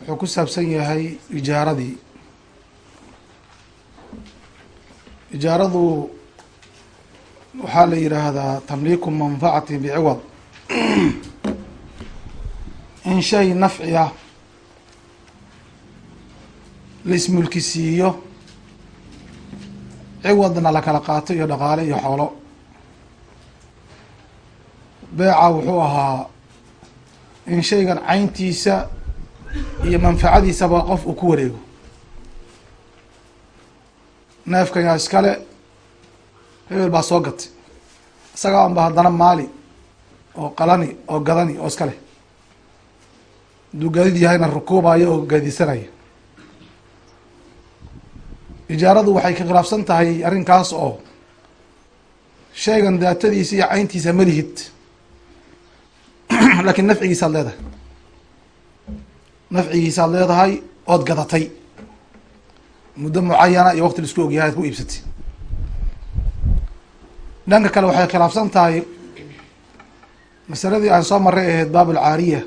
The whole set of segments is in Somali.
wuxuu ku saabsan yahay ijaaradii. Ijaaradu waxaa la yidhaahdaa tamliiku manfacati biciwad. In shay nafci ah laismulki siiyo ciwadna la kala qaato iyo dhaqaale iyo xoolo. Beeca wuxuu ahaa in shaygan cayntiisa iyo manfacadiisaba qof uu ku wareego. Neefkan yaa iskale hebel baa soo gatay. Isagaa unba haddana maali oo qalani oo gadani oo iska leh. Hadduu gaadid yahayna rukuubayo oo gaadisanaya ijaaradu waxay ka khilaafsan tahay arrinkaas oo shaygan daatadiisa iyo cayntiisa malihid laakiin nafcigiisaad leedahay nafcigiisaad leedahay ood gadatay. Muddo mucayana iyo waqti la isku ogyahay ad ku iibsatay. Dhanka kale waxay khilaafsan tahay masaladii aan soo maray ahayd baab alcaariya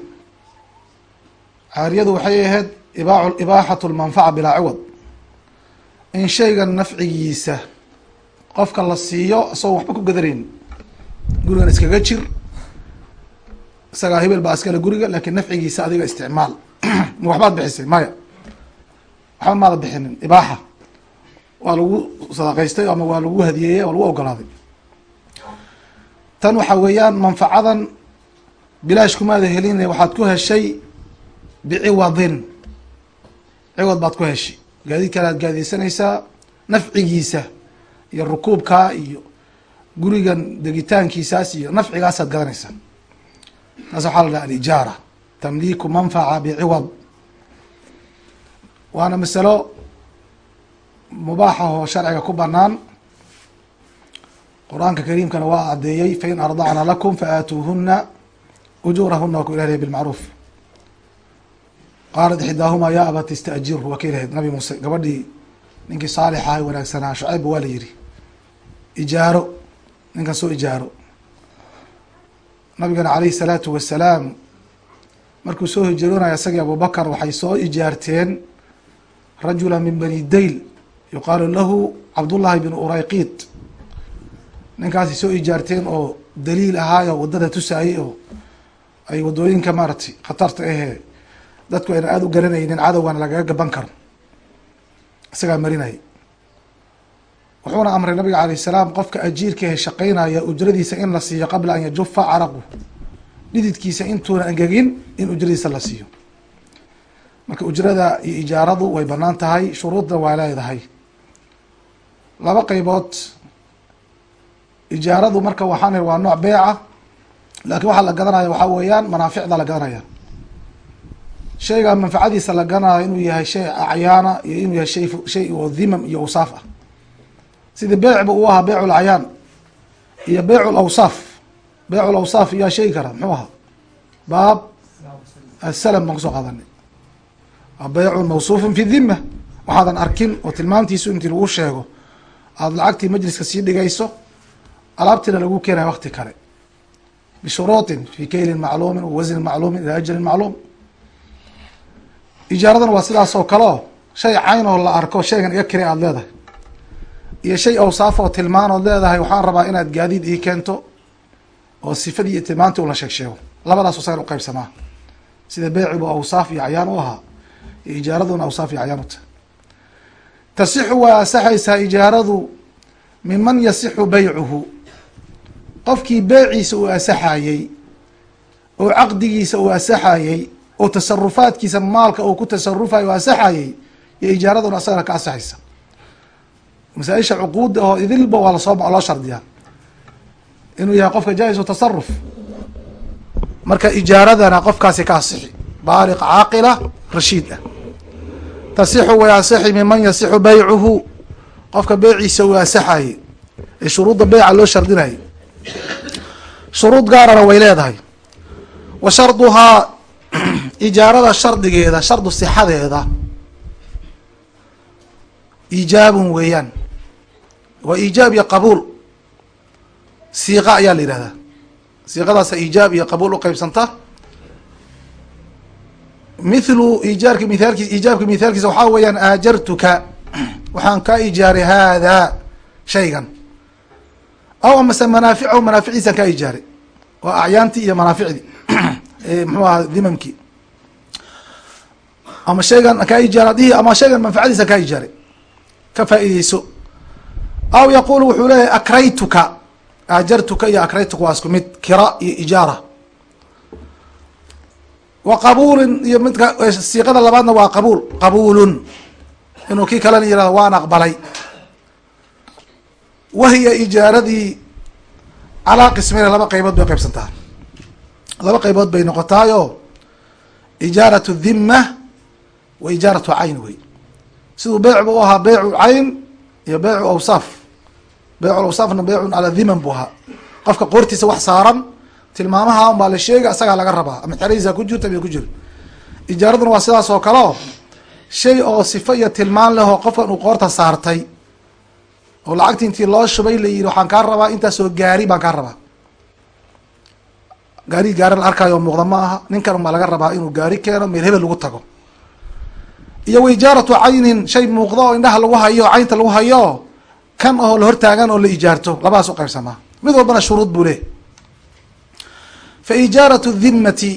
caariyadu waxay ahayd ibaa ibaaxatu lmanfaca bilaa ciwad in shaygan nafcigiisa qofka la siiyo isagoo waxba ku gadanayn gurigan iskaga jir. Isagaa hebel baa iskale guriga laakiin nafcigiisa adiga isticmaal. ma waxbaad bixisay maya. Waxba maada bixinin ibaaxa. Waa lagu sadaqaystay ama waa lagu hadiyeeyey oo lagu ogolaaday. Tan waxaa weeyaan manfacadan bilaash kumaada helin waxaad ku heshay biciwadin ciwad baad ku heshay. Gaadiid kale aad gaadiysanaysaa nafcigiisa iyo rukuubkaa iyo gurigan degitaankiisaas iyo nafcigaasaad gadanaysaa taas waxaa la dhaha alijaara tamliiku manfaca biciwad waana masalo mubaaxa oo sharciga ku banaan qur'aanka kariimkana waa caddeeyey fain ardacna lakum faaatuuhuna ujuurahuna waa ku ilaaliya bilmacruuf qaalat ixdaahuma yaa abat istaajiru waa ka ilahayd nabi muuse gabadhii ninkii saalixa ay wanaagsanaa shucayb waa la yihi ijaaro ninkan soo ijaaro. Nabigana calayhi salaatu wasalaam markuu soo hijiroonaya isagii abubakar waxay soo ijaarteen rajula min bani dayl. Yuqaalu lahu cabdullahi bn urayqid ninkaasay soo ijaarteen oo daliil ahaayo waddada tusaayey oo ay waddooyinka maaratay khatarta ahee dadku ayna aada u garanaynin cadowgana lagaga gaban karo isagaa marinaya wuxuuna amray nabiga alayh salaam qofka ajiirka ee shaqaynaya ujradiisa in la siiyo qabla an yajufa caraqu dhididkiisa intuuna angegin in ujradiisa la siiyo. Marka ujrada iyo ijaaradu way bannaan tahay shuruudna waa leedahay. Laba qeybood ijaaradu marka waxaan waa nooc beeca laakiin waxaa la gadanaya waxaa weeyaan manaaficda la gadanaya. Shayga manfacadiisa la gadanayo inuu yahay shay acyaana iyo inuu yahay shay shay oo dhimam iyo awsaaf ah. Sida beecba uu ahaa beyc lacyaan iyo beyc lawsaaf beyc lawsaaf yaa sheegi kara muxuu ahaa? Baab asalam baan ku soo qaadanay. Waa beycun mawsuufun fi dhima waxaadan arkin oo tilmaamtiisu intii lagu sheego aada lacagtii majliska sii dhigayso alaabtiina lagu keenaya wakti kale. Bishuruuطin fi kaylin macluumin wasnin macluumin ila ajalin macluum. Ijaaradana waa sidaas oo kale shay cayn oo la arko shaygan iga kire aada leedahay. Iyo shay awsaaf oo tilmaan ood leedahay waxaan rabaa inaad gaadiid ii keento oo sifadii iyo tilmaantii ula sheeg sheego labadaas usagan uqeybsamaa sida beecibu awsaaf iyo acyaan u ahaa iyo ijaaraduna awsaaf iyo acyaan u tahay tasixu waa asaxaysaa ijaaradu miman yasixu beycuhu qofkii beeciisa uu asaxayey oo caqdigiisa uu asaxayey oo tasarufaadkiisa maalka uu ku tasarufayo u asaxayey iyo ijaaraduna asagana ka asaxaysa masaaisha cuquudda oo idilba waa la soo loo shardiyaa inuu yahay qofka jaa-isu tasaruf marka ijaaradana qofkaasi ka asixi baaliq caaqila rashiid ah. Tasixu way asixi miman yasixu beycuhu qofka beeciisa uu asaxayey ee shuruudda beyca loo shardinayay shuruud gaarana way leedahay. Wa sharduhaa ijaarada shardigeeda shardu sixadeeda iijaabun weeyaan. Waa iijaab iyo qabuul siiqa ayaa la yihahdaa siiqadaasa iijaab iyo qabuul uqeybsanta mithlu ijaarka mithaalkiis ijaabka mithaalkiisa waxaa weeyaan aajartuka. Waxaan kaa ijaaray haadaa shaygan. Aw amase manaaficahu manaaficiisaan kaa ijaaray. Waa acyaantii iyo manaaficdii mxuu aha dimamkii ama shaygan kaa ijaara dihi ama shaygan manfacadiisaan kaa ijaaray. Ka faa'iideyso aw yaqulu wuxuu leeyahay akraytuka aajartuka iyo akraytuka waa isku mid kira iyo ijaara wa qabuulin iyo midka siiqada labaadna waa qabuul qabuulun inuu kii kalena yihahdo waan aqbalay wahiya ijaaradii calaa qismeyne laba qaybood bay qaybsantaa laba qaybood bay noqotaayo ijaaratu dhima wa ijaaratu cayn wey siduu beycbu u ahaa beycu cayn iyo beycu awsaaf beycu awsaafna beycun calaa dhiman buu ahaa. Qofka qoortiisa wax saaran tilmaamaha un baa la sheega isagaa laga rabaa. Ama xeradiisa ku jirta ama ku jiro. Ijaaraduna waa sidaas oo kaleo shay oo sifo iyo tilmaan leh oo qofkan uu qoorta saartay oo lacagti intii loo shubay la yihi waxaan kaa rabaa intaasoo gaari baan kaa rabaa. Gaari gaari la arkaayo muuqda ma aha. Ninkan baa laga rabaa inuu gaari keeno meel hebel lagu tago. Iyo wa ijaaratu caynin shay muuqda oo indhaha lagu hayo caynta lagu hayo kan oo la hortaagan oo la ijaarto labadaas u qaybsamaa. Mid walbana shuruud buu leh fa ijaaratu dhimmati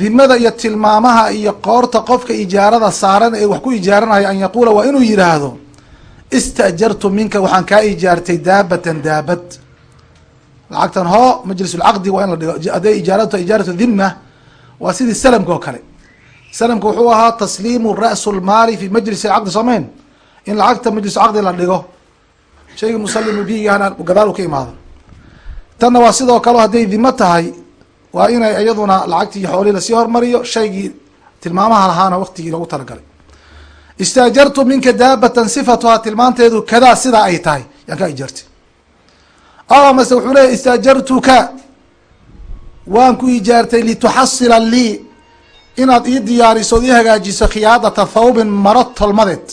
dhimada iyo tilmaamaha iyo qoorta qofka ijaarada saaran ee wax ku ijaaranayo an yaquula waa inuu yidhaahdo istaajartu minka waxaan kaa ijaartay daabatan daabad. Lacagtan hoo majlisulcaqdi waa in la dhigo. Hadday ijaaratu ijaaratu dhima waa sidii salamka oo kale. Salamka wuxuu ahaa tasliimu ra'su lmaali fi majlis caqdi soomayn in lacagta majlis caqdi la dhigo shayga musalimu biigana gadaal u ka imaado. Tanna waa sidoo kale hadday dhimo tahay waa inay iyaduna lacagtii iyo xoolihii la sii hormariyo shaygii tilmaamaha lahaana waktigii loogu talagalay. Istaajartu minka daabatan sifatuhaa tilmaanteedu kadaa sidaa ay tahay yaan kaa ijaartay amase wuxuu leeyahy istaajartuka waan ku ijaartay lituxasila lii inaad ii diyaariso ii hagaajiso khiyaadata thawbin maro tolmadeed.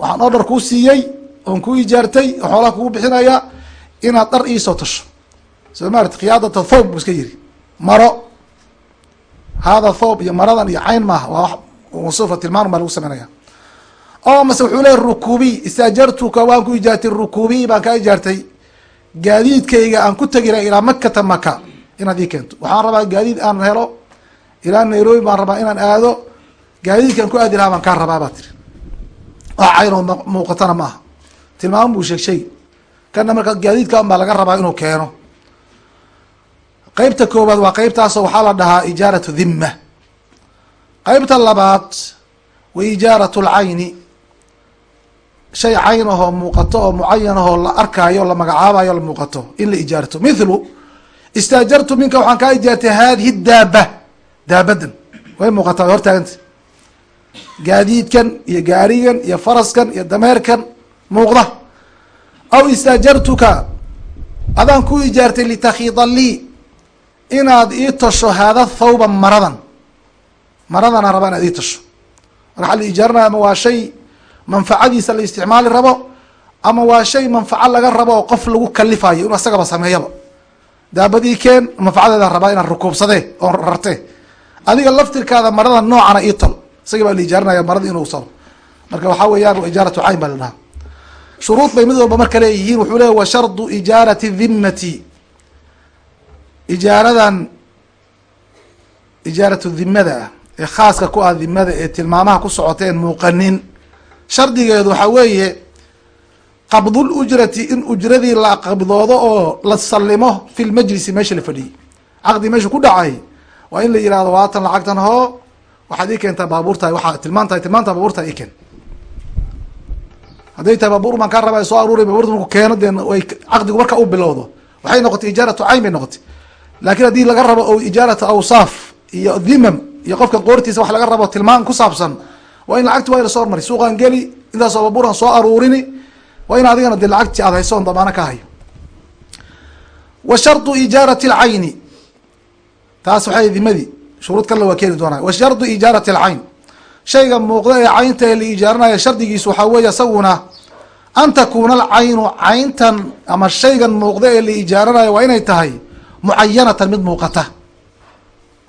Waxaan oo dhar kuu siiyey oon ku ijaartay oo xoolaha kugu bixinaya inaad dhar iisoo tasho. Soo maarati khiyaadata thawb buu iska yiri maro. Hada thawb iyo maradan iyo cayn maaha waa wax mawsuufa tilmaan baa lagu sameynaya. Oo mase wuxuu leeyahy rukuubiy istaajartuka waan ku ijaartay rukuubiy baan kaa ijaartay. Gaadiidkayga aan ku tegi laha ilaa makata maka inaad ii keento. Waxaan rabaa gaadiid aan helo ilaa nairobi baan rabaa inaan aado. Gaadiidkaan ku aadi lahaa baan kaa rabaa baa tiri. Wax caynoo muuqatana ma aha tilmaamo buu sheeg shay kana marka gaadiidka un baa laga rabaa inuu keeno. Qeybta koowaad waa qeybtaasoo waxaa la dhahaa ijaaratu dhimma. Qeybta labaad wa ijaaratu lcayni shay cayn ahoo muuqato oo mucayan ahoo la arkaayo la magacaabayo la muuqato in la ijaarto. Mithlu istaajartu minka waxaan kaa ijaartay hadihi daaba daabadan way muuqataa way hortaaganta. Gaadiidkan iyo gaarigan iyo faraskan iyo dameerkan muuqda. Aw istaajartuka adaan ku ijaartay litakhiida lii inaad ii tasho haada thawba maradan. Maradana raba inaad ii tasho. Waxaa la ijaaranaya ama waa shay manfacadiisa la isticmaali rabo ama waa shay manfaco laga rabo oo qof lagu kalifayo inuu asagaba sameeyaba. Daabadii keen manfacadeeda rabaa inaan rukuubsadee oo rarte adiga laftirkaada marada noocana ii tol. Isaga baa la ijaaranaya marada inuu salo marka waxaa weeyaan ijaaratu cayn baa la dhahaa shuruud bay mid walba marka leeyihiin wuxuu leeya wa shardu ijaarati dhimmati. Ijaaradan ijaaratu dhimada ah ee khaaska ku ah dhimada ee tilmaamaha ku socoteen muuqanin. Shardigeedu waxaa weeye qabdul ujrati in ujradii la qabdoodo oo la sallimo fi lmajlisi meesha la fadhiyey caqdi meesha ku dhacay waa in la yihahdo waatan lacagtan hoo waxaad ii keentaa baabuurta waxaa tilmaan tahay tilmaanta baabuurta ii keen hadday tahay baabuur baan kaa rabaa soo aruuray baabuurta marku keeno dee caqdigu marka u bilowdo. Waxay noqotay ijaaratu cayn bay noqotay. Laakiin haddii laga rabo o ijaaratu awsaaf iyo dhimam iyo qofka qoortiisa wax laga rabo tilmaan ku saabsan waa in lacagti waa la soo hormari. Suuqaan geli intaasoo baabuuran soo aruurini waa in adigana dee lacagti aad hayso on damaano ka hayo. Wa shardu ijaarati alcayni taas waxay dimadii shuruud kale waa keeni doonaa. Wa shardu ijaarati alcayn shayga muuqda ee caynta ee la ijaaranaya shardigiisu waxaa weeye isaguna an takuuna alcaynu cayntan ama shaygan muuqda ee la ijaaranayo waa inay tahay mucayanatan mid muuqata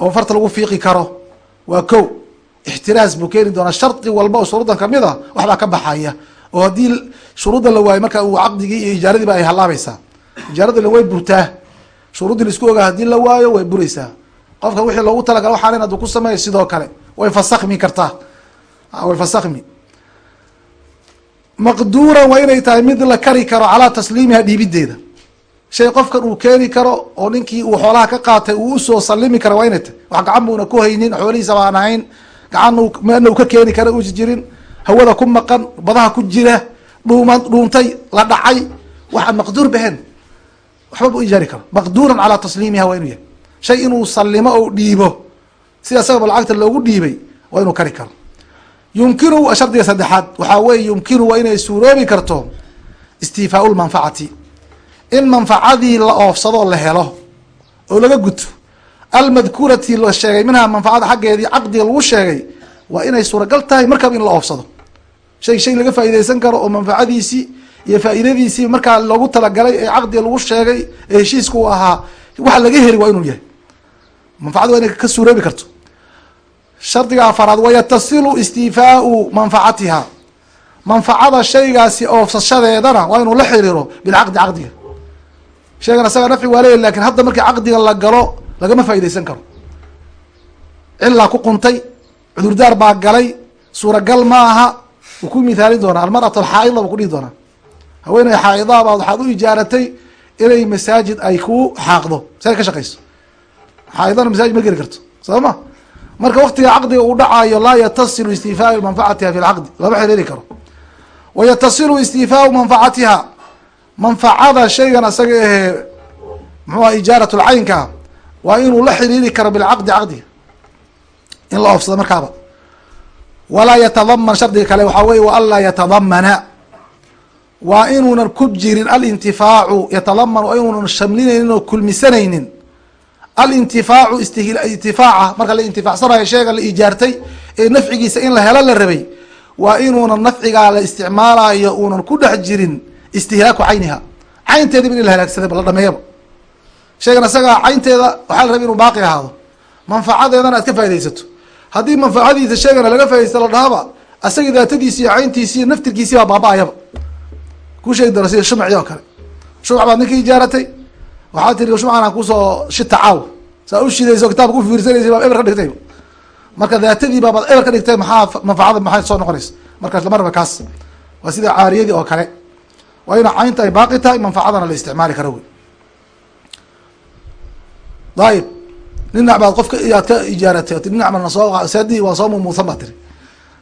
oo farta lagu fiiqi karo. Waa ko ixtiraas buu keeni doonaa. Shardi walba oo shuruudan ka mid a waxbaa ka baxaya oo haddii shuruudda la waayo marka uu caqdigii iyo ijaaradiiba ay halaabaysaa ijaaradila way burtaa shuruuddii la isku ogaa haddii la waayo way buraysaa. Qofka wixii loogu talagala waxaan haduu ku sameeyo sidoo kale way fasakmi kartaa. Way fasakmi maqduuran waa inay tahay mid la kari karo calaa tasliimiha dhiibideeda shay qofkan uu keeni karo oo ninkii uu xoolaha ka qaatay uu u soo salimi kara waa inay tahay. Wax gacan buuna ku haynin xoolihiisa baan ahayn. Gacan meelna uu ka keeni kara uusa jirin. Hawada ku maqan badaha ku jira dhuuma dhuuntay la dhacay. Waxaan maqduur bahen waxba bu ijaari karo. Maqduuran calaa tasliimiha waa inuu yahay. Shay inuu salimo ou dhiibo sida isagaba lacagta loogu dhiibay waa inuu kari karo. Yumkinu shardiga saddexaad. Waxaa weye yumkinu waa inay suuroobi karto istiifaau lmanfacati in manfacadii la oofsadoo la helo oo laga guto. Almadkuurati la sheegay minhaa manfacada xaggeedii caqdiga lagu sheegay waa inay suuragal tahay markaaba in la oofsado. Shay shay laga faa'iideysan karo oo manfacadiisii iyo faa'iidadiisii markaa loogu talagalay ee caqdiga lagu sheegay ee heshiiska u ahaa waxa laga heli waa inuu yahay manfacada waa inay ka suuroobi karto. Shardiga afaraad wayatasilu istiifaau manfacatiha manfacada shaygaasi oofsashadeedana waa inuu la xiriiro bilcaqdi caqdiga. Shaygan isaga nafci waa leeyahy laakiin hadda markii caqdiga la galo lagama faa'iideysan karo. Cilaa ku quntay cudurdaar baa galay suuragal ma aha wuu ku mithaalin doonaa almar'at alxaa'ida buu ku dhihi doonaa. Haweeney xaa'idaa baad waxaad u ijaaratay inay masaajid ay ku xaaqdo say ka shaqayso xaaidana masaajid ma geli karto soo ma? Marka waktiga caqdiga uu dhacaayo laa yatasilu istiifaau manfacatiha fi lcaqdi lama xiriiri karo wa yatasilu istiifaau manfacatiha manfacada shaygan isaga ahee muxuuha ijaarat lcaynka waa inuu la xiriiri karo bilcaqdi caqdiga in la oofsado markaaba. Walaa yatadaman shardiga kale waxaa weye wa anlaa yatadamana waa inuunan ku jirin alintifaacu yatadaman waa inuunan shamlinaynin oo kulmisanaynin alintifaacu intifaaca marka la intifaacsanayo sheega la ijaartay ee nafcigiisa in la helo la rabay waa inuunan nafcigaa la isticmaalayo uunan ku dhex jirin istihlaaku cayniha. Caynteediba in la halaagsadayba la dhameeyaba. Sheegan isagaa caynteeda waxaa la rabay inuu baaqi ahaado. Manfacadeedana aad ka faa'idaysato. Haddii manfacadiisa sheegana laga faa'idaysta la dhahaba asagii daatadiisi iyo cayntiisi iyo naftirkiisi baa baaba-ayaba. Ku sheegi doona sida shumci oo kale. Shumc baad ninka ijaaratay waxaa tiri shumcan aan ku soo shita caaw saa u shidayso kitaabka u fiirsanaysa baa eber ka dhigtay. Marka daatadii baabaad eber ka dhigtay maxaa manfacada maxay soo noqonaysa? Markaas lamaraba kaas. Waa sida caariyadii oo kale. Waa ina caynta ay baaqi tahay manfacadana la isticmaali karo wey. Dayib ninac baad qofka aad ka ijaaratay bana soo sadi waa soo mumuusan baa tiri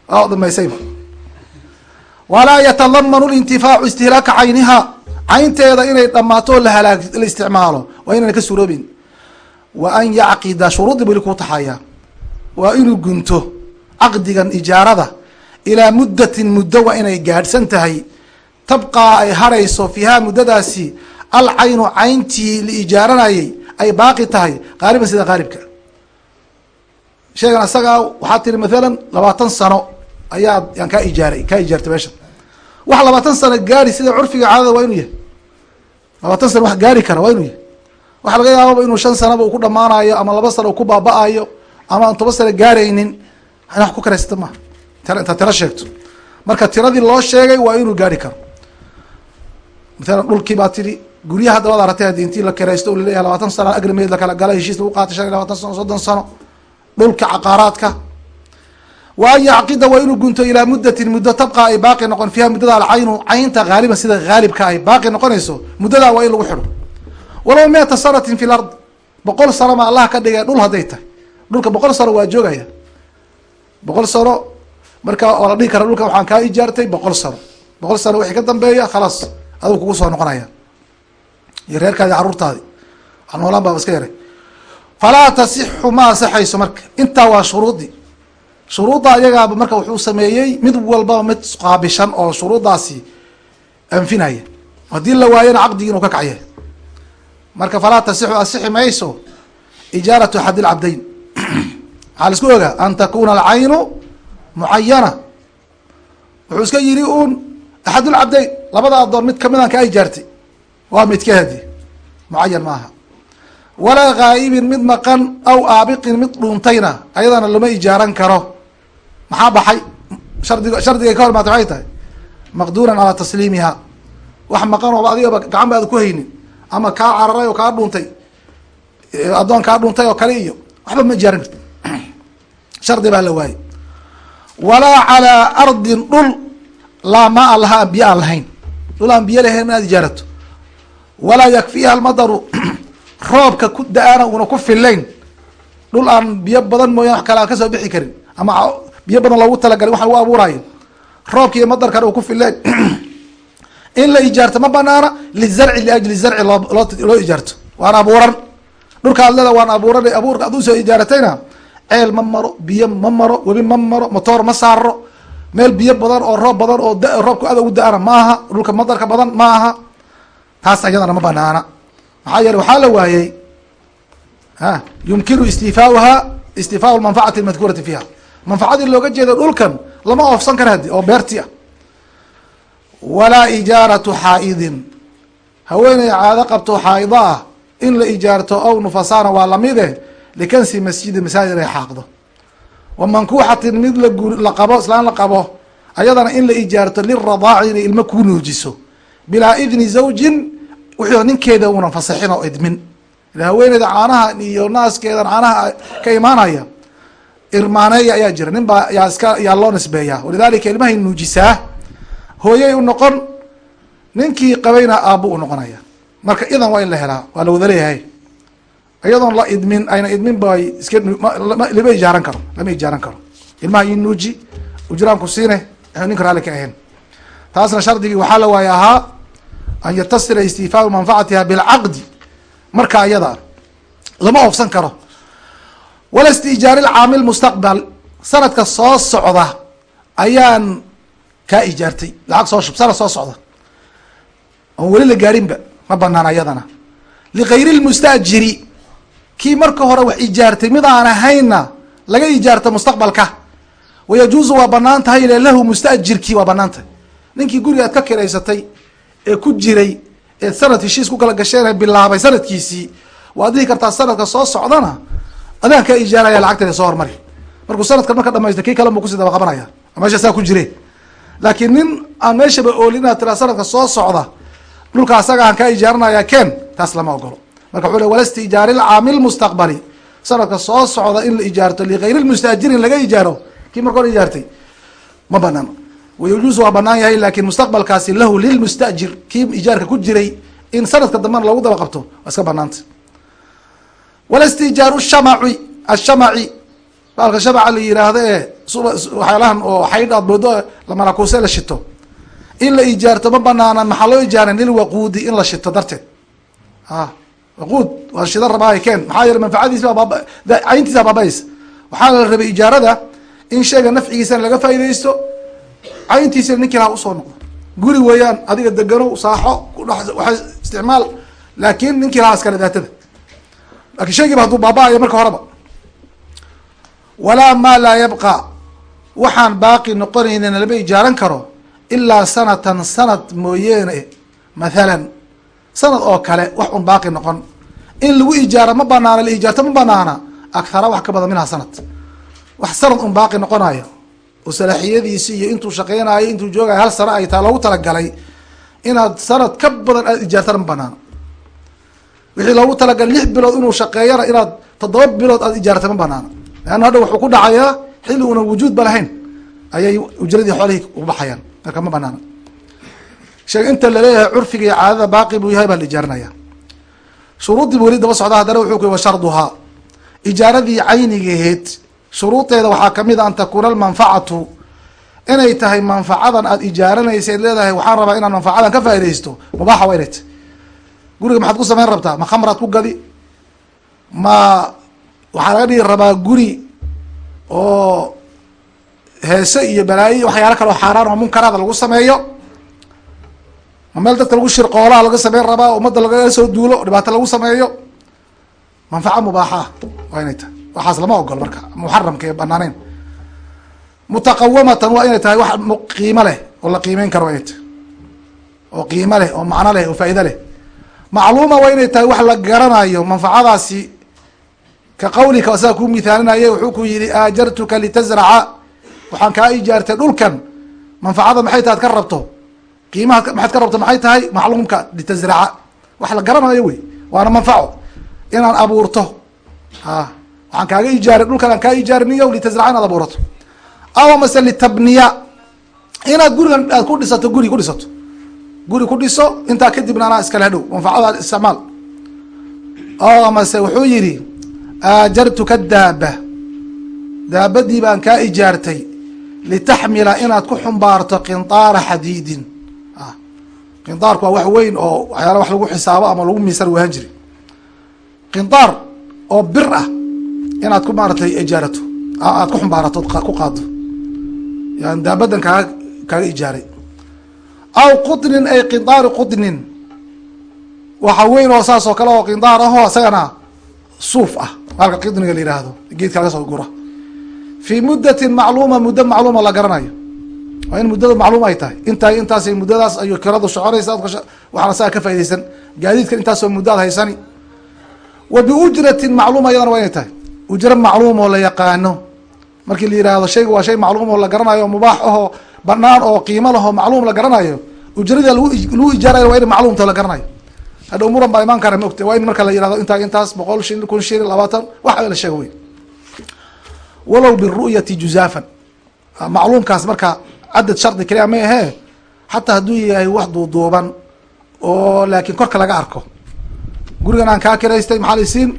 waa dhamaysayba walaa yatadamanu lintifaacu istihlaaka cayniha caynteeda inay dhammaato oo lahalaag la isticmaalo waa inayna ka suroobin wa an yacqida shuruudii buli kuu taxaya. Waa inuu gunto caqdigan ijaarada ilaa muddatin muddo waa inay gaadhsan tahay. Tabqaa ay harayso fiiha muddadaasi alcaynu cayntii la ijaaranayay ay baaqi tahay qaaliban sida qaalibka sheegan isagaa waxaa tiri mathalan labaatan sano ayaa yaan kaa ijaaray kaa ijaartay meesha. Wax labaatan sano gaari sida curfiga caadada waa inuu yahay labaatan sano wax gaari kara waa inuu yahay. Waxa laga yaababa inuu shan sanaba uu ku dhamaanayo ama laba sano uu ku baaba-ayo ama aan toban sano gaaraynin. Wax ku karaysata maha tira intaad tiro sheegto. Marka tiradii loo sheegay waa inuu gaari karo. Mathalan dhulkii baa tidhi guryaha hadda waad aratay haddii intii la kiraysto la leeyahay labaatan sano agrimeed lakala gala heshiis lagu qaatay shan iyo labaatan sano soddon sano. Dhulka caqaaraadka wa an yacqida waa inuu gunto ilaa muddatin muddo tabqa ay baaqi noqon fiiha muddada alcaynu caynta haaliban sida haalibka ay baaqi noqonayso muddadaa waa in lagu xidho. Walow miata sanatin fi lard boqol sano ma allah ka dhigay dhul hadday tahay. Dhulka boqol sano waa joogaya. Boqol sano marka la dhihi kara dhulka waxaan kaa ijaartay boqol sano. Boqol sano wixii ka dambeeya khalaas aduu kugu soo noqonaya. Iyo reerkaadi caruurtaadi noolaan baaba iska yaray. Falaa tasixu ma asaxayso marka. Intaa waa shuruudii shuruudda ayagaaba marka wuxuu sameeyey mid walbaba mid qaabishan oo shuruuddaasi anfinaya. Haddii la waayana caqdigii inuu ka kacya marka falaa tasixu asixi mayso ijaaratu axad ilcabdayn maxaa la isku ogaa an takuna alcaynu mucayana wuxuu iska yidhi uun axadulcabdayn labada adoon mid kamidaan kaa ijaartay waa midkeedi mucayan maaha walaa ghaa'ibin mid maqan aw aabiqin mid dhuuntayna ayadana lama ijaaran karo maxaa baxay? Shardig shardigay ka hormaatay waxay tahay maqduuran calaa tasliimiha wax maqan ooba adigaba gacan ba aad ku haynin ama kaa cararay oo kaa dhuuntay addoon kaa dhuuntay oo kale iyo waxba ma karti shardi baa la waayey walaa calaa ardin dhul laa maa lahaa biyo aan lahayn. Dhul aan biyo lahayn inaad ijaarato. Walaa yakfiiha almadaru roobka ku da'ana una ku filayn dhul aan biyo badan mooyaan wax kale aan ka soo bixi karin ama biyo badan loogu talagalay waxa lagu abuuraayo roobka iyo madarkana uu ku filayn in la ijaarto ma banaana lizarci liajli zarci loo loo ijaarto. Waan abuuran. Dhulka ad leeda waan abuuran. Abuurka ad u soo ijaaratayna ceel ma maro biyo ma maro webi ma maro motoor ma saaro meel biyo badan oo roob badan oo roobka ada u da'ana ma aha dhulka madarka badan ma aha taas ayadana ma banaana. Maxaa yeele waxaa la waayey ha yumkinu istifaauha istifaau lmanfacati almadkuurati fiiha manfacadii looga jeedo dhulkan lama oofsan kara hadi oo beerti ah. Walaa ijaaratu xaa-idin. Haweeney caado qabto xaa-ido ah in la ijaarto ow nufasaana waa lamide likansi masjidi masaajid ay xaaqdo. Wa mankuuxatin mid la qabo islaan la qabo ayadana in la ijaarto liradaaci inay ilmo kuu nuujiso. Bilaa idni zawjin wixii ninkeeda unan fasaxin oo idmin. Ila haweeneyda caanaha iyo naaskeedan caanaha ka imaanaya irmaaneeya ayaa jira. Nin baa yaa iska yaa loo nisbeeyaa. Walidalika ilmahay nuujisaa hooyey u noqon ninkii qabayna aabbo u noqonaya. Marka idan waa in la helaa waa la wada leeyahay. Iyadoon la idmin ayna idmin bay iska lama ijaaran karo lama ijaaran karo. Ilmaha ii nuuji ujraanku siine ninka raalli ka ahayn. Taasna shardigii waxaa la waaya ahaa an yatasila istifaau manfacatiha bilcaqdi marka ayada lama oofsan karo wala istiijaari lcaamil mustaqbal. Sanadka soo socda ayaan kaa ijaartay. Lacag soo shub sanad soo socda. Oon weli la gaarinba ma banaan ayadana. Ligayri lmustaajiri kii marka hore wax ijaartay mid aan ahaynna laga ijaarto mustaqbalka. Wayajuuzu waa bannaan tahay ile lahu mustaajirkii waa bannaan tahay. Ninkii guriga aad ka kiraysatay ee ku jiray ee sanad heshiis ku kala gasheen ee bilaabay sanadkiisii waad dhihi kartaa sanadka soo socdana adaan kaa ijaaraya lacagteeda soo hormari. Markuu sanadkan marka dhamaysta kii kale mu ku sii daba qabanaya. Meesha saa ku jire. Laakiin nin aan meeshaba oolin inaad tiraa sanadka soo socda dhulka asaga aan kaa ijaaranaya ken taas lama ogolo. Marka wuxuu le wala istiijaari lcaamil mustaqbali. Sanadka soo socda in la ijaarto ligayri lmustaajirin laga ijaaro kii marka hore ijaartay ma banaan wayajuusu waa banaan yahay laakin mustaqbalkaasi lahu lilmustajir kii ijaarka ku jiray in sanadka dambena lagu daba qabto waa iska banaanta wala istijaaru shamaci ashamaci baalka shamaca la yiraahdo ee waxyaalahan oo xaydh aad moodo lamalakuuse la shito in la ijaarto ma banaana maxaa loo ijaaran lilwaquudi in la shito darteed a waquud waa shida rabaayo ken maxaa yeele manfacadiisa cayntiisa baabaysa waxaa la rabay ijaarada in shayga nafcigiisana laga faaideysto cayntiisana ninkii laha u soo noqdo guri weeyaan adiga deganow saaxo kudhe isticmaal laakin ninkii lahaa iskale daatada laakiin shaygiiba hadduu baaba-ayo marka horeba. Walaa maa laa yabqa. Waxaan baaqi noqonaynin lama ijaaran karo ilaa sanatan sanad mooyeene. Mathalan sanad oo kale wax un baaqi noqon. In lagu ijaaro ma banaana la ijaarto ma banaana. Akhara wax ka badan minha sanad. Wax sanad un baaqi noqonayo oo salaaxiyadiisi iyo intuu shaqeynayo intuu joogayo hal sano ay taa loogu talagalay. Inaad sanad ka badan aad ijaartana ma banaana wixii loogu talagalay lix bilood inuu shaqeeyana inaad toddoba bilood aad ijaarta ma banaana leanna hadha wuxuu ku dhacayaa xilli una wujuudba lahayn ayay ujradii xoolihii u baxayaan. Marka ma banaana sheeg inta la leeyahay curfiga iyo caadada baaqi buu yahay baa la ijaaranaya. Shuruuddii bu weli daba socda haddana wuxuu ku wa sharduhaa. Ijaaradii caynigeed shuruudeeda waxaa ka mid a an takuuna almanfacatu inay tahay manfacadan aada ijaaranaysayd leedahay waxaan rabaa inaan manfacadan ka faaidaysto mubaaxa waa inay tahy guriga maxaad ku samayn rabtaa? Ma khamraad ku gadi? Ma waxaa laga dhigi rabaa guri oo heese iyo balaayo waxyaalo kale oo xaaraan oo munkaraada lagu sameeyo? Ma meel dadka lagu shirqoolaa laga sameyn rabaa ummadda laga soo duulo dhibaato lagu sameeyo? Manfaco mubaaxa ah waa inay tahay. Waxaas lama ogolo marka muxaramka ee banaaneyn mutaqawamatan waa inay tahay wax qiimo leh oo la qiimeyn karo waa inay tahay. Oo qiimo leh oo macno leh oo faa'ido leh macluuma waa inay tahay wax la garanayo manfacadaasi ka qawlika asaga kuu mithaalinaya wuxuu ku yihi aajartuka litazraca. Waxaan kaa ijaartay dhulkan. Manfacada maxay tahay ad ka rabto? Qiimaha maxaad ka rabto maxay tahay? Macluumka litazraca. Wax la garanayo wey waana manfaco inaan abuurto. A waxaan kaaga ijaaray dhulkan aan kaa ijaariniyo litazraca inaad abuurato. Aw mase litabniya. Inaad gurigan aad ku dhisato guri ku dhisato guri ku dhiso intaa kadibna anaa iskale hadhow manfacada isticmaal. Aw amase wuxuu yihi aajartuka daaba. Daabadii baan kaa ijaartay litaxmila inaad ku xumbaarto qindaara xadiidin. Qindaarku waa wax weyn oo waxyaala wax lagu xisaabo ama lagu miisaan waahan jiri qindaar oo bir ah inaad ku maaratay ijaarato aad ku xumbaarato ku qaado yan daabadan kaaga kaaga ijaaray aw qudnin ay qindaari qudnin. Waxa weyn oo saas kale oo qindaar ahoo isagana suuf ah. Halka qidniga la yihaahdo geedka laga soo gura fii muddatin macluuma muddo macluuma la garanayo. Waa in muddada macluum ay tahay. Intaa intaas muddadaas ayuu kiradu soconaysa waxaana saga ka faa'idaysan gaadiidkan intaasoo muddo haysani. Wa biujratin macluuma iyadana waa inay tahay. Ujro macluum oo la yaqaano. Markii la yihahdo shayga waa shay macluum oo la garanayo mubaax ahoo banaan oo qiimo lahoo macluum la garanayo ujrada lagu ijaarayo waa in macluumta la garanayo. Hadhow muran baa imaan kara maogta waa in marka la yihahdo intaa intaas boqol shil kun shil labaatan wax la sheego wey walow biru'yati juzaafan. Macluumkaas marka cadad shardi kaliya ma ahee xataa hadduu yahay wax duuduuban oo laakiin korka laga arko. Gurigan aan kaa kiraystay maxaa laysiin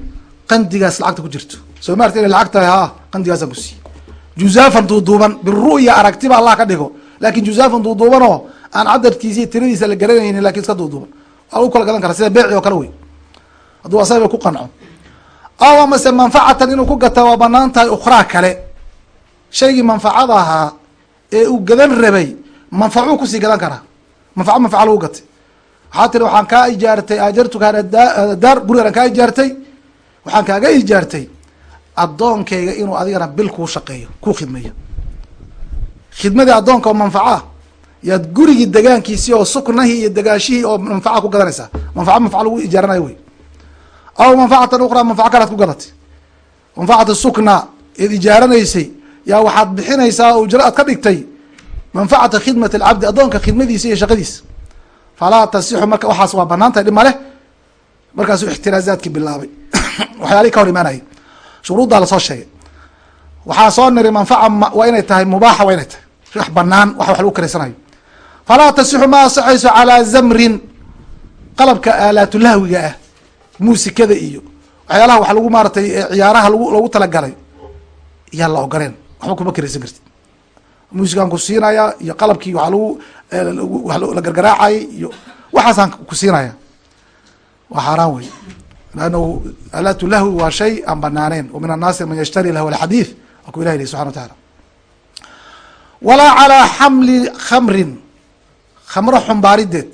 qandigaas lacagta ku jirto. Soo maarta inay lacag tahay? Ha qandigaasaan kusiiye juzaafan duuduuban biru'ya aragtiba allah ka dhigo. Laakin juzaafan duuduuban oo aan cadadkiisa tiradiisa la garanaynin laakiin iska duuduuban. Waa lagu kala gadan kara sida beeci oo kale wey hadduu asaga ku qanco. Aw amase manfacatan inuu ku gata waa bannaan tahay ukhraa kale. Shaygii manfacada ahaa ee uu gadan rabay manfacuu ku sii gadan karaa. Manfaco manfaca lagu gatay. Waxaa tiri waxaan kaa ijaartay aajartuka daar gurigaan kaa ijaartay waxaan kaaga ijaartay addoonkayga inuu adigana bil kuu shaqeeyo kuu khidmeeyo. Khidmadii addoonka oo manfaca yaad gurigii degaankiisii oo suknahii iyo degaashihii oo manfaca ku gadanaysaa. Manfaco manfaca lagu ijaaranayo wey. Aw manfacatan ukhraa manfaco kalead ku gadatay. Manfacata sukna eed ijaaranaysay yaa waxaad bixinaysaa oo aad ka dhigtay. Manfacata khidmat alcabdi addoonka khidmadiisa iyo shaqadiisa. Falaa tasixu marka waxaas waa bannaan tahay dhib maleh markaasuu ixtiraazaadkii bilaabay. Waxyaalihii ka hor imaanayay shuruuddaa la soo sheegay. Waxaa soo niri manfaca waa inay tahay mubaaxa waa inay tahay. Wax banaan wax wax lagu karaysanayo falaa tasixu ma asaxayso calaa zamrin. Qalabka aalaatulahwiga ah muusikada iyo waxyaalaha wax lagu maaratay ciyaaraha lagu loogu talagalay iyaan la ogoleen waxba kuma karaysan kartid. Muusikaan ku siinayaa iyo qalabkii waa lagu wa la gargaraacayay iyo waxaasaan ku siinaya waa xaaraan wey lannahu alaatu lahwi waa shay aan banaaneyn min annaasi man yashtari lahw alxadiid ku ilah yidhi subxana wa taala walaa calaa xamli khamrin khamro xumbaarideed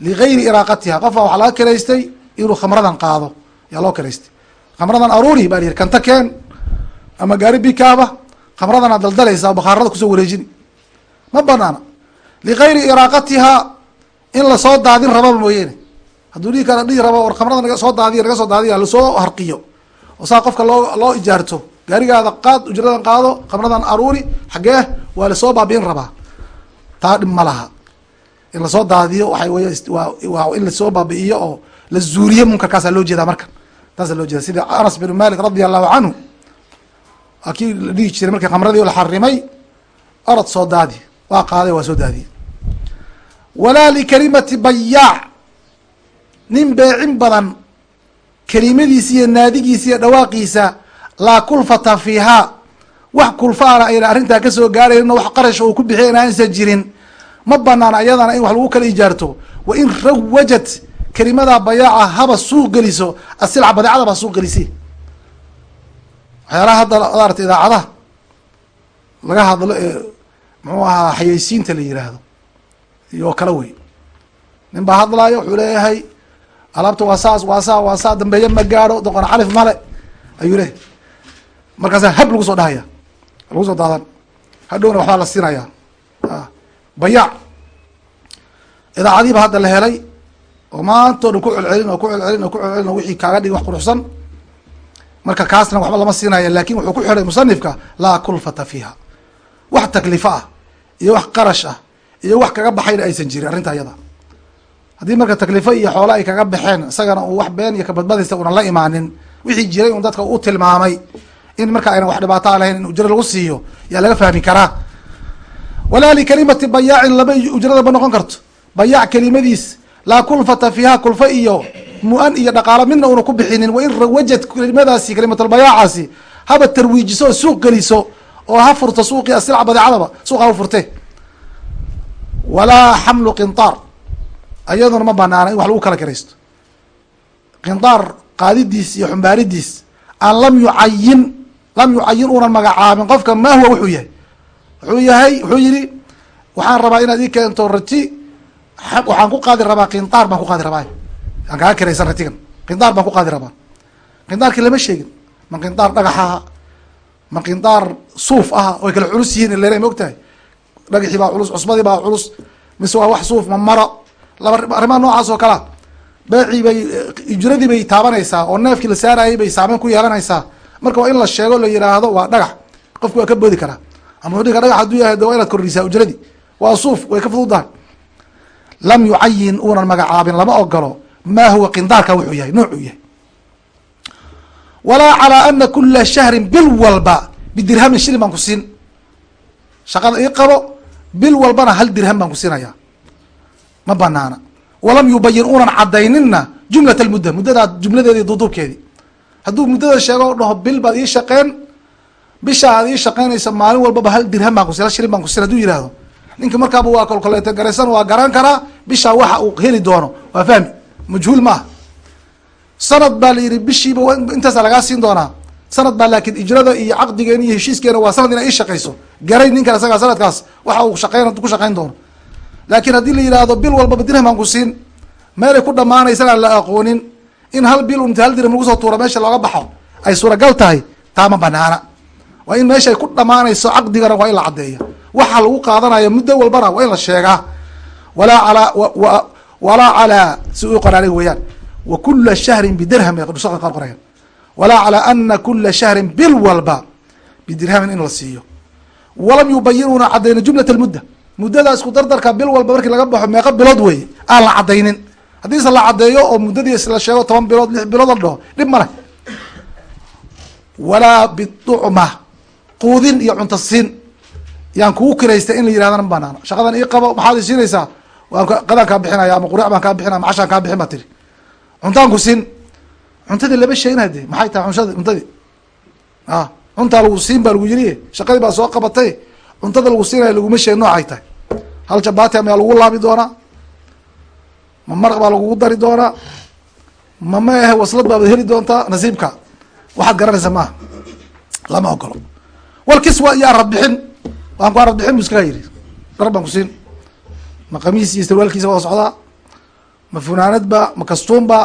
ligayri iraaqatiha qofbaa waxaa laga kiraystay inuu khamradan qaado yaa loo kiraystay khamradan aruuri baa yihi kanta keen ama gaari bikaaba khamradana daldalaysaa bakhaarada ku soo wareejini ma banaana ligayri iraaqatihaa in la soo daadin rababa mooyeene hadduu dhihi kara dhihi war khamrada naga soo daadiya naga soo daadiya la soo harqiyo. Oo saa qofka loo loo ijaarto. Gaarigaada qaad ujradan qaado khamradan aruuri xaggee waa la soo baabi'in rabaa. Taa dhib ma laha. In la soo daadiyo waxa wey waa in la soo baabi'iyo oo la zuuriyo munkarkaasaa loo jeedaa marka taasaa loo jeeda sida anas bin malik radia allahu canhu waa kii la dhihi jiray markii khamradii la xarimay orod soo daadi waa qaaday waa soo daadiyey walaa likalimati bayaac nin beecin badan kelimadiisa iyo naadigiisa iyo dhawaaqiisa laa kulfata fiihaa wax kulfaana ayna arrintaa ka soo gaaraynin wax qarash uu ku bixiy in aansan jirin. Ma banaana iyadana in wax lagu kala ijaarto. Wa in rawajat kelimadaa bayaaca haba suuq geliso asilca badeecada baa suuq gelisi waxyaalaha hadda maarata idaacadaha laga hadlo ee muxuu ahaa xayeysiinta la yiraahdo iyo kale wey. Nin baa hadlaayo wuxuu leeyahay alaabta waa saas waa saa waa saa dambeeye ma gaadho doqon xalif male ayuu leeyahy markaasa hab lagu soo dhahaya. Lagu soo daadan. Hadhowna waxbaa la siinaya bayaac idaacadiiba hadda la helay oo maantao dhan ku celcelin oo ku celcelin oo ku celcelin oo wixii kaaga dhigi wax quruxsan. Marka kaasna waxba lama siinaya laakiin wuxuu ku xiray musanifka laa kulfata fiiha. Wax taklifa ah iyo wax qarash ah iyo wax kaga baxayna aysan jirin arrinta iyada haddii marka taklifo iyo xoolo ay kaga baxeen isagana uu wax been iyo kabadbadaysa unan la imaanin wixii jiray un dadka u tilmaamay in marka ayna wax dhibaataa lahayn in ujro lagu siiyo yaa laga fahmi karaa. Walaa likalimati bayaacin laba ujrada ma noqon karto. Bayaac kelimadiis laa kulfata fiiha kulfo iyo mu'an iyo dhaqaalo midna una ku bixinin wain rawajad kelimadaasi kalimatulbayaacaasi haba tarwiijiso oo suuq geliso oo ha furto suuqii asilca badeecadaba suuq ha furte. Walaa xamlu qintaar ayaduna ma banaana in wax lagu kala kiraysto qintaar qaadidiis iyo xumbaaridiis aan lam yucayin lam yucayin unan magacaabin. Qofka ma huwa wuxuu yahay. Wuxuu yahay wuxuu yihi waxaan rabaa inaad ii keento rati waxaan ku qaadi rabaa qintaar baan ku qaadi rabaa. Aan kaga kiraysan ratigan qintaar baan ku qaadi rabaa. Qintaarkii lama sheegin. Ma qintaar dhagaxaha ma qintaar suuf aha oy kala culus yihiin ilera ma ogtahay? Dhagaxii baa culus cusbadii baa culus mise waa wax suuf ma maro laba arrimaha noocaas oo kalea beecii bay ijradii bay taabanaysaa oo neefkii la saarayay bay saameyn ku yeelanaysaa. Marka waa in la sheego la yihaahdo waa dhagax. Qofku waa ka boodi karaa. Ama wuxuu dhika dhagax hadduu yahay de waa inaad kordhisaa ujradii waa suuf way ka fududahay. Lam yucayin uunan magacaabin lama ogolo ma huwa qindaarka wuxuu yahay noocuu yahay. Walaa calaa ana kula shahrin bil walba bidirhamin shilin baan ku siin. Shaqada ii qabo bil walbana hal dirham baan ku siinayaa ma banaana. Walam yubayin unan cadayninna jumlat almudda muddadaa jumladeedi duuduubkeedii hadduu muddada sheego dhaho bil baad ii shaqeen bisha aad ii shaqeynaysa maalin walbaba hal dirham baan kusin hal shilin baan kusin haduu yihahdo ninka markaaba waa kolkoleeta garaysan waa garan karaa bishaa waxa uu heli doono. Waa fahmi? Majhuul maaha. Sanad baa la yihi bishiiba intaasa lagaa siin doonaa. Sanad baa laakiin ijrada iyo caqdigeena iyo heshiiskeena waa sanad inaa ii shaqayso. Garay ninkan isagaa sanadkaas waxa uu shaqeyn ku shaqeyn doono laakiin haddii la yihahdo bil walbaba dirham aan ku siin. Meelay ku dhamaanaysan aan la aqoonin. In hal bil unta hal dirham lagu soo tuuro meesha looga baxo ay suuragal tahay taa ma banaana. Waa in meesha ay ku dhamaanayso caqdigana waa in la caddeeya waxa lagu qaadanayo muddo walbana waa in la sheegaa. Walaa alaa walaa calaa si u qoraanay weeyaan. Wa kula shahrin bidirham ay nusaqa qaar qorayaan. Walaa calaa ana kula shahrin bil walba bidirhamin in la siiyo. Walam yubayinuuna cadayna jumlat almudda muddada isku dardarka bil walba markii laga baxo meeqa bilood weeye aan la cadaynin haddiise la caddeeyo oo muddadiis la sheego toban bilood lix bilood la dhaho dhib ma walaa biducma quudin iyo cunto siin. Yaan kugu kiraystay in la yirahdana ma banaano shaqadan ii qabo maxaad siinaysaa? Waan qadaan kaa bixinaya ama qurac baan kaa bixinaya ama cashaan kaa bixin baa tiri. Cuntaan ku siin. Cuntadii lama sheegin hade maxay tahay unshada cuntadii? A cuntaa lagu siin baa lagu yiri shaqadii baa soo qabatay. Cuntada lagu siinaya laguma sheeg noocay tahay hal jabati mayaa lagu laabi doonaa? Ma maraq baa lagugu dari doonaa? Ma ma ahe waslad baabaad heli doontaa nasiibka? Waxaad garanaysa maaha lama ogolo walkiswa iyo arad bixin. Waan ku arad bixin bu iskaga yidhi. Dhar baan ku siin. Ma kamiis iyo sarwaalkiisa wada socdaa ma funaanad ba ma kastuun ba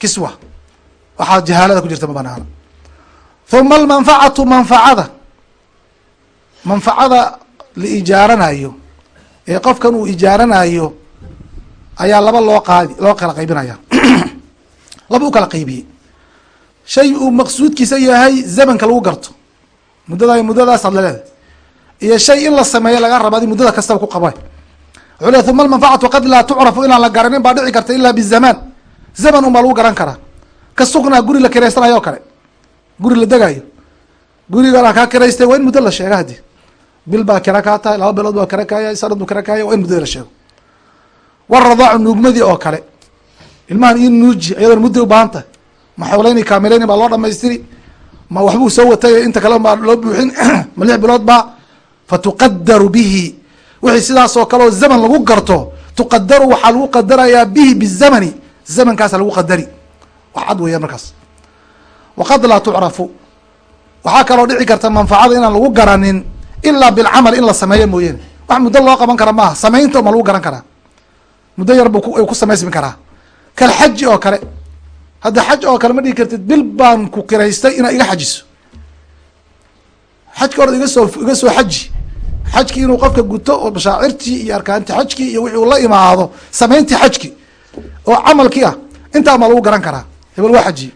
kiswa. Waxaa jahaalada ku jirta ma banaana. Huma almanfacatu manfacada. Manfacada la ijaaranayo ee qofkan uu ijaaranayo ayaa laba loo qaadi loo kala qaybinaya laba u kala qaybiyey shay uu maqsuudkiisa yahay zamanka lagu garto. Muddada muddadaas ad laleedahay iyo shay in la sameeyo laga raba adi muddada kastaba ku qaba wuxuu le uma almanfacatu qad laa tucrafu inaan la garanin baa dhici karta ilaa bizamaan zaman un baa lagu garan karaa. Ka sugnaa guri la kiraysanayo o kale. Guri la degayo gurigana kaa kiraystay waa in muddo la sheega haddi bil baa kira kaa tahay laba bilood baa kira kaaya sanad buu kira kaaya waa in muddada la sheego. Waradaacu nuugmadii oo kale ilmahan io nuuji ayadoona mudday ubaahan tahay ma xawleyni kaamileyni baa loo dhamaystiri ma waxbuu soo watay inta kale baa loo buuxin ma lix bilood baa fa tuqadaru bihi. Wixii sidaas oo kale oo zaman lagu garto tuqadaru waxaa lagu qadarayaa bihi bizamani zamankaasa lagu qadari. Wax cad weeyaan markaas. Waqad laa tucrafu. Waxaa kaloo dhici karta manfacada inaan lagu garanin ilaa bilcamal in la sameeyo mooyaane wax muddo loo qaban kara maaha samaynta ma lagu garan karaa muddo yar bu ku samaysmi karaa kal xaji oo kale hadda xaj oo kale ma dhigi kartid bil baan ku kiraystay inaad iga xajiso xajka orad iga soo iga soo xaji xajki inuu qofka guto oo mashaacirtii iyo arkaanti xajkii iyo wixii uu la imaado samayntii xajki oo camalkii ah intaa ma lagu garan karaa hebel waa xajiye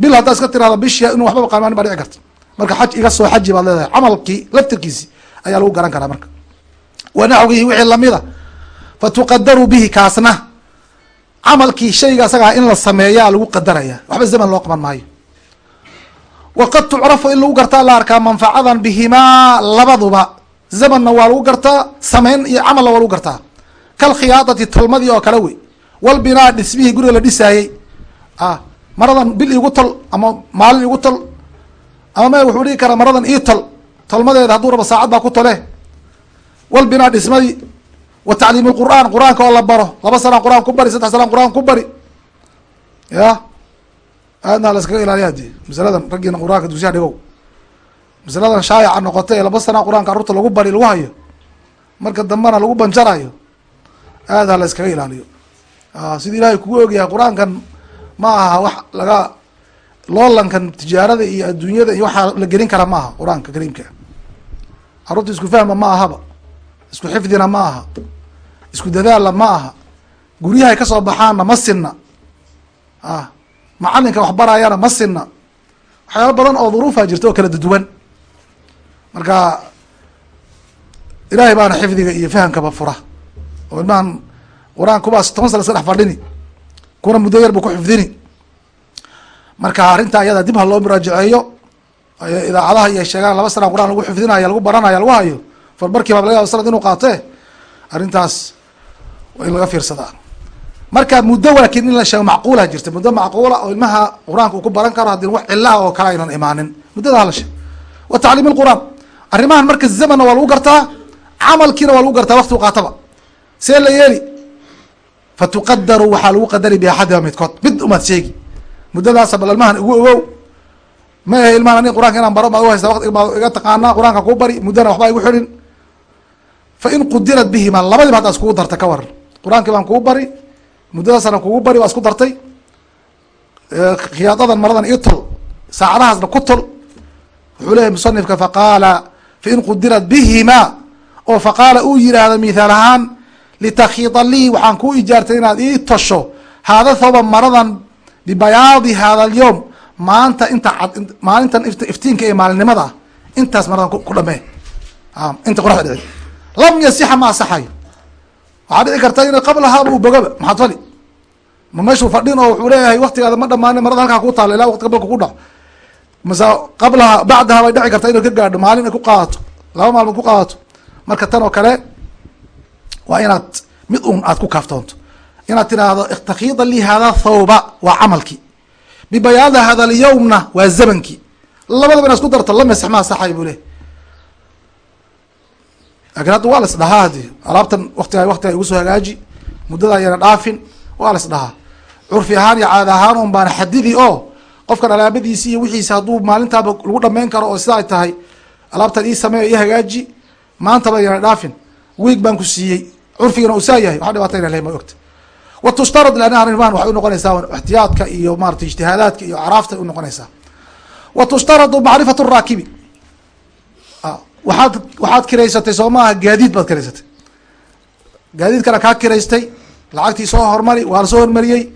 bil haddaa iska tirahda bishia inuu waxbaba qaamaan baa dhici karta marka xaj iga soo xaji baad leedahay. Camalkii laftirkiisi ayaa lagu garan karaa marka. Wanaxwihi wixii lamida fatuqadaru bihi kaasna. Camalkii shayga asagaa in la sameeyaa lagu qadaraya waxba zaman loo qaban maayo. Waqad tucrafu in lagu gartaa la arkaa manfacadan bihimaa labaduba. Zamanna waa lagu gartaa sameyn iyo camalna waa lagu gartaa. Kalkhiyaadati tolmadii oo kale wey. Walbinaa dhismihii guriga la dhisaayey ah maradan bil igu tol ama maalin igu tol ama wuxuu dhigi karaa maradan ii tol tolmadeeda hadduu rabo saacad baa ku tole walbinaa dhismadii wa tacliim lqur'aan qur'aanka oo la baro. Laba sanaan qur'aan ku bari saddex sanaan qur'aan ku bari. Ya? Aadna la iskaga ilaaliya haddii masaladan raggiina qur'aanka dugsiyaha dhigow. Masaladan shaayaca noqotay ee laba sanaa qur'aanka carruurta lagu bari lagu hayo. Marka dambena lagu banjarayo aad ha la iskaga ilaaliyo. Sidii ilaahay kugu ogyahay qur'aankan ma aha wax laga loolankan tijaarada iyo adduunyada iyo waxaa la gelin kara ma aha qur'aanka kariimka. Carruurta isku fahma ma ahaba isku xifdina ma aha isku dadaalla ma aha guryahay ka soo baxaanna ma sinna. Ah macalinka wax barayana ma sinna. Waxyaaba badan oo duruufa jirta oo kala duduwan marka ilaahay baana xifdiga iyo fahamkaba fura. Oo ilmahan qur'aan kubaas toban sana iska dhex fadhini kuna muddo yar ku xifdini marka arrinta ayada dib ha loo muraajaceeyo idaacadaha iyo sheegaan laba sana qur'aan lagu xifdinaya lagu baranaya lagu hayo farbarkii baa laga yaba sanad inuu qaatee arrintaas waa in laga fiirsadaa marka muddo waakin in la sheego macquula jirta muddo macquula oo ilmaha qur'aanka uu ku baran karo haddii wax cilaha oo kale aynan imaanin. Muddada hala sheego. Wa tacliim lqur'aan arrimahan marka zamanna waa lagu gartaa camalkiina waa lagu gartaa wakti u qaataba. See la yeeli. Fatuqadaru waxaa lagu qadari biaxadiha midkood. Mid umaad sheegi muddadaasa bal ilmahan igu ogow? Ma ahe ilmahan anig qur'anka inaan baro maad u haysta waqti baad iga taqaanaa qur'aanka kuu bari muddana waxbaa igu xidhin. Fa in qudirat bihima labadiba haddaa iskugu darta ka waran. Qur'aankii baan kuu bari muddadaasana kugu bari waa isku dartay. Khiyaadadan maradan ii tol saacadahaasna ku tol. Wuxuu leeyahy musanifka faqaala fain qudirat bihima oo faqaala uu yidhaahdo mithaal ahaan litakhiida lii waxaan kuu ijaartay inaad ii tosho. Haada thawba maradan bibayaadi hada alyowm maanta inta maalintan iftiinka ee maalinimada intaas maradan ku dhamee inta qoraxda dhici. Lam yasixa ma asaxayo waxaa dhici karta in qablahaa uu bogaba maxaad fali ma meeshuu fadhin oo wuxuu leeyahay waktigaada ma dhamaani marada halkaa ku taalo ilaa waqtiga balka ku dhaco. Mase qablaha bacdaha bay dhici karta inay ka gaadho maalin ay ku qaadato. Laba maalmood ku qaadato. Marka tan oo kale waa inaad mid un aad ku inaad tiraahdo ikhtakiida lii hada thawba waa camalkii. Bibayaada hada alyawmna waa zamankii labadaba inaad isku darto la mesex ma asaxay buu leh laakiin hadda waa la isdhahaa hadi alaabtan watiga waktiga igu soo hagaaji muddada ayana dhaafin waa la isdhahaa. Curfi ahaan iyo caada ahaan un baana xadidi oo qofkan alaabadiisi iyo wixiisa hadduu maalintaaba lagu dhameyn karo oo sida ay tahay alaabtan ii sameeyo ii hagaaji maantaba ayana dhaafin. Wiig baan ku siiyey. Curfigana uu saa yahay. Waxa dhibaatayna leh ma ogta wa tushtarad lana arrimahan waxay unoqonaysaa ixtiyaadka iyo maratay ijtihaadaadka iyo acraafta unoqonaysaa wa tushtaradu macrifatu raakibi. Waxaad waxaad kiraysatay soo maaha gaadiid baad kiraysatay gaadiidkana kaa kiraystay lacagtii soo hormari waa la soo hormariyey.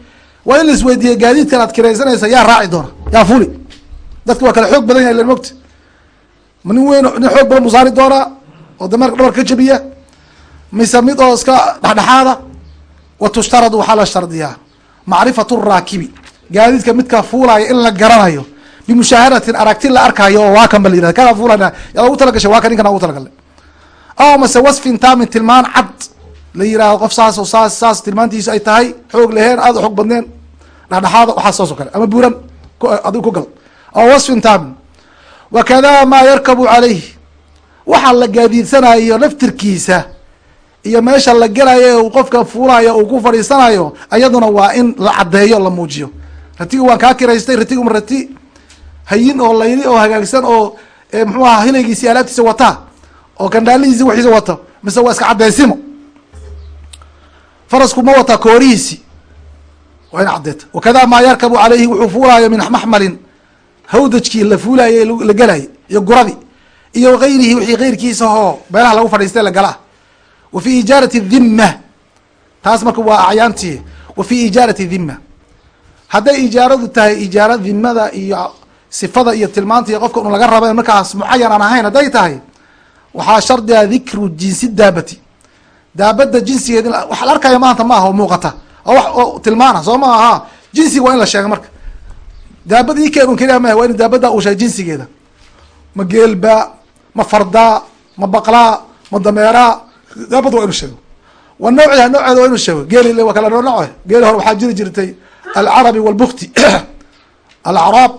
Waa in la isweydiiyey gaadiidkan aad kiraysanaysa yaa raaci doona yaa fuli. Dadka waa kala xoog badan yahay len mogta ma nin weyn nin xoog badan buu doonaa oo dameerka dhabarka ka jabiya. Mise mid oo iska dhexdhexaada wa tushtaradu waxaa la shardiyaa. Macrifatu raakibi. Gaadiidka midka fuulaya in la garanayo. Bimushaahadatin aragti la arkaayo oo waa kan ba la yirahda kana fuulana yaa ugu talagashay waa kan ugu talagalay. Aw mase wasfin taamin tilmaan cad. La yiraahdo qof saas oo saas saas tilmaantiisu ay tahay xoog leheen aada u xoog badneen. Dhexdhexaada waxaa saas oo kale ama buuran adigu ku gal. Aw wasfin taamin. Wakada maa yarkabu calayh waxa la gaadiidsanayo laftirkiisa iyo meesha la gelayo ee qofka fuulayo uu ku fadhiisanayo ayaduna waa in la caddeeyo la muujiyo. Ratigi waan kaa kiraystay ratiguma rati hayin oo layli oo hagaagsan oo mxuu aha hilaygiisi alaabtiisa wataa oo gandhaalihiisi wixiisa wato mise waa iska caddeysimo farasku ma wataa koorihiisi. Waa in caddeeta. Wakada maa yarkabu caleyhi wuxuu fuulaayo min maxmalin hawdajkii la fuulaayey la gelayay iyo guradii iyo gayrihi wixii keyrkiisa oo meelaha lagu fadhiistay la galaa wa ijaarati dhimma. Taas marka waa acyaantii. Wa ijaarati dhima hadday ijaaradu tahay ijaara dhimada iyo sifada iyo tilmaanta iyo qofka un laga raba markaas mucayan aan ahayn hadday tahay waxaa shardiga dikru jinsi daabati. Daabada jinsigeed wax la arkaya maanta ma aha oo muuqata. Oo wax oo tilmaana soo ma aha. Jinsiga waa in la sheega marka. Daabad ikeen un keliya maha waa in daabada uu sheega jinsigeeda. Ma geelba ma fardaa ma baqlaa ma dameeraa daabad waa inu sheego. Wa nawciha nooceeda waa inu sheego? Geeli waa kala nooce geeli hore waxaa jiri jirtay alcarabi walbukti. Alacraab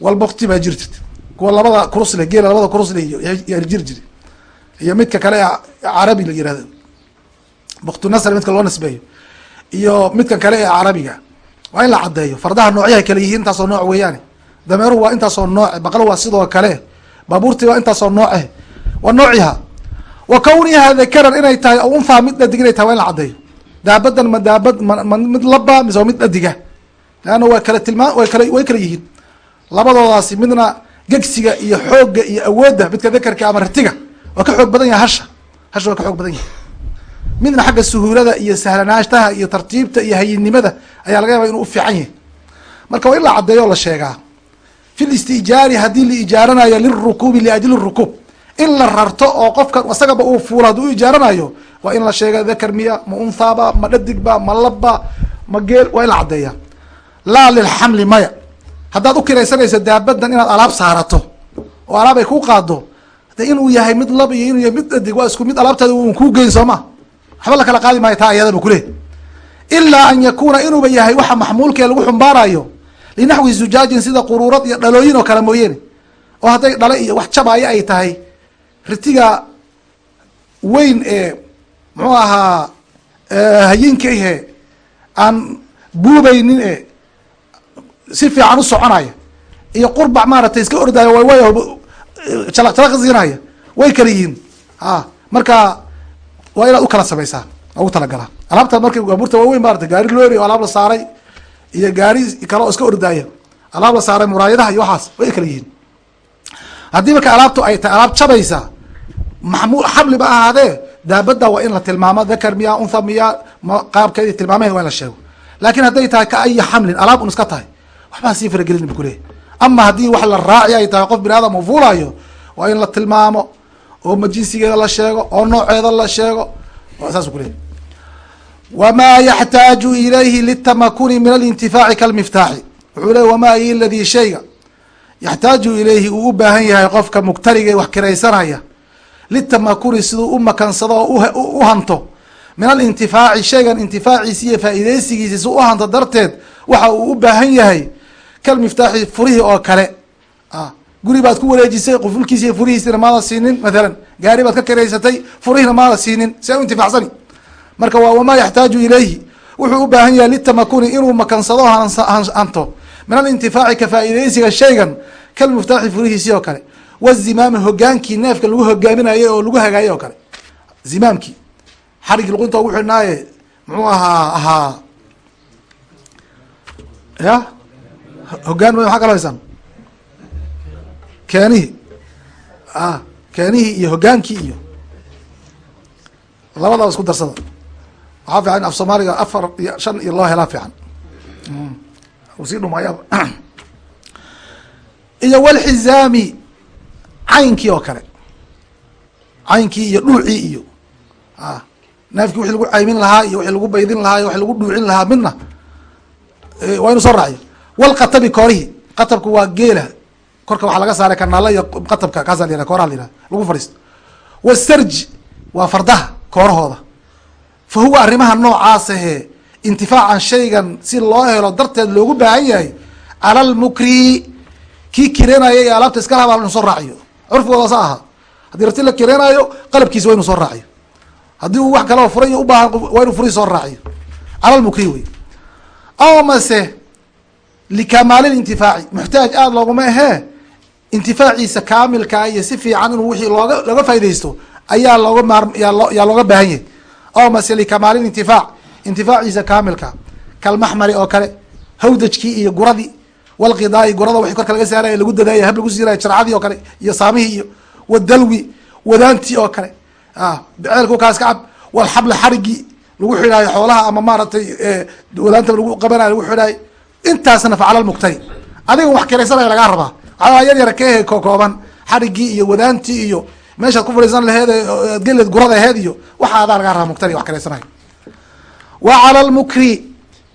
walbukti baa jiri jirtay. Kuwa labada kurusle geela labada kurusle yaa jiri jiri iyo midka kale ee carabi la yiraahdo. Buktu nasr midka loo nisbeeyo. Iyo midkan kale ee carabiga waa in la caddeeyo. Fardaha noocyaha kale yihiin intaasoo nooc weeyaane. Dameeruhu waa intaasoo nooce baqlo waa sidoo kale. Baabuurtii waa intaasoo nooce wa noociha wa kawniha dakaran inay tahay o unfaa mid dhadig inay tahay waa in la caddeeyo. Daabadan ma daabad ma mid laba mise mid dhadiga leanna waa kala tilmaa way kala way kala yihiin. Labadoodaasi midna gegsiga iyo xoogga iyo awoodda midka dakarka ama ratiga waa ka xoog badan yahay hasha. Hasha waa ka xoog badan yahay. Midna xagga suhuulada iyo sahlanaashtaha iyo tartiibta iyo hayinimada ayaa laga yaaba inuu ufiican yahay. Marka waa in la caddeeyo la sheegaa. Fi listijaari haddii la ijaaranayo lirukuubi liajli rukuub in la rarto oo qofka isagaba uu fuulo haddii u ijaaranayo waa in la sheega dakar miya ma unhaaba ma dhadigba ma labba ma geel waa in la caddeeya. Laa lilxamli maya. Haddaad ukiraysanayso daabadan inaad alaab saarato oo alaab ay ku qaado de inuu yahay mid lab iyo inuu yahay mid dhadig waa isku mid alaabtaada un kuu geyn soo ma. Waxba lakala qaadi maayo taa ayadaba kuleh ilaa an yakuna inuuba yahay waxa maxmuulkee lagu xumbaarayo linaxwi zujaajin sida quruurad iyo dhalooyin oo kale mooyeene oo hadday dhale iyo wax jabaayo ay tahay ritiga weyn ee muxuu ahaa hayinka ihe aan buubaynin e si fiican u soconaya. Iyo qurbac maaragtay iska ordaayo way way jalaq jalaq siinaya. Way kala yihiin. A marka waa inaad u kala samaysaa ugu talagalaa alaabta marka baabuurta waaweyn maarata gaari loori oo alaab la saaray iyo gaari kale oo iska ordaaya. Alaab la saaray muraayadaha iyo waxaas way kala yihiin. Haddii marka alaabtu ay tahay alaab jabaysa xamli ba ahaadee daabada waa in la tilmaamo dakar miya unha miya qaabkeedi tilmaamaheed waa in la sheego laakin hadday tahay ka ayi xamlin alaab un iska tahay waxbaa sii faragelin bu kuleeyahy ama haddii wax la raaci ay tahay qof bini aadam uu fuulayo waa in la tilmaamo oo majinsigeeda la sheego oo nooceeda la sheego saasuu kuleyahy wma yaxtaaju ilayhi litamakuni min alintifaaci kalmiftaaxi. Wuxuu ley wamaa i shayga. Yaxtaaju ilayhi uu u baahan yahay qofka mugtariga ee wax kiraysanaya litamakuni siduu u makansado oo u hanto min alintifaaci shaygan intifaaciisi iyo faa'iideysigiisi si u hanto darteed waxa uu u baahan yahay kalmiftaaxi furihii oo kale guri baad ku wareejisay qufulkiisi furihiisina maada siinin mathalan gaari baad ka kiraysatay furihina maada siinin si a u intifaacsani marka waa wamaa yaxtaaju ilayhi wuxuu u baahan yahay litamakuni inuu makansado hanto min alintifaaci ka faa'iideysiga shaygan kalmuftaaxi furihiisii oo kale wazimaami hogaankii neefka lagu hogaaminayay oo lagu hagaayay oo kale. Zimaamkii xarigii luqunta ugu xidhnaaye muxuu ahaa ahaa ya? Hogaan ma maxaa kala haysaan keenihii a keenihii iyo hogaankii iyo labadaba isku darsada. Waxaa fiican af soomaaliga afar iyo shan iyo loo helaa fiican. Sii dhumayaaba iyo walxizaami caynkii oo kale. Caynkii iyo dhuucii iyo a neefkii wixii lagu caymin lahaa iyo wixii lagu baydin lahaa iyo wixii lagu dhuucin lahaa midna waa inu soo raaciyo walqatabi koorihi qatabku waa geela. Korka waxaa laga saaray kanaala iyo qatabka kaasa la yihah kooraha la lagu fadhiisto. Wasarji waa fardaha koorahooda. Fa huwa arrimaha noocaasahee intifaacan shaygan si loo helo darteed loogu baahan yahay cala lmukri kii kireenaya ee alaabta iska laha baa inu soo raaciyo curfigooda sa ahaa haddii rati la kireenaayo qalabkiisa waa inu soo raaciyo. Haddii uu wax kaleo furay ubaahan waa inu furihi soo raaciyo. Cala lmukri wey aw mase likamaali lintifaaci muxtaaj aada looguma ahee intifaaciisa kaamilkaa iyo si fiican inuu wixii looga looga faa'idaysto ayaa looga maar yaa looga baahan yahay. Aw mase likamaali lintifaac intifaaciisa kaamilka kalmaxmari oo kale hawdajkii iyo guradii walqidaai gurada wixii korka laga saaraya lagu dadaaya hab lagu siiraya jarcadii oo kale iyo saamihii iyo wadalwi wadaantii oo kale. Ceelku kaas ka cab walxabli xarigii lagu xidhaayo xoolaha ama maaragtay wadaanta lagu qabanayo lagu xidhaayo intaasna facala lmuktari adiga wax kiraysanaya lagaa rabaa. Waxaa yar yar kahe kokooban xarigii iyo wadaantii iyo meeshaad ku fadhiisan laheed geled gurada aheed iyo waxaadaa lagaa rabaa muktari wax kiraysanayo. Wa cala lmukri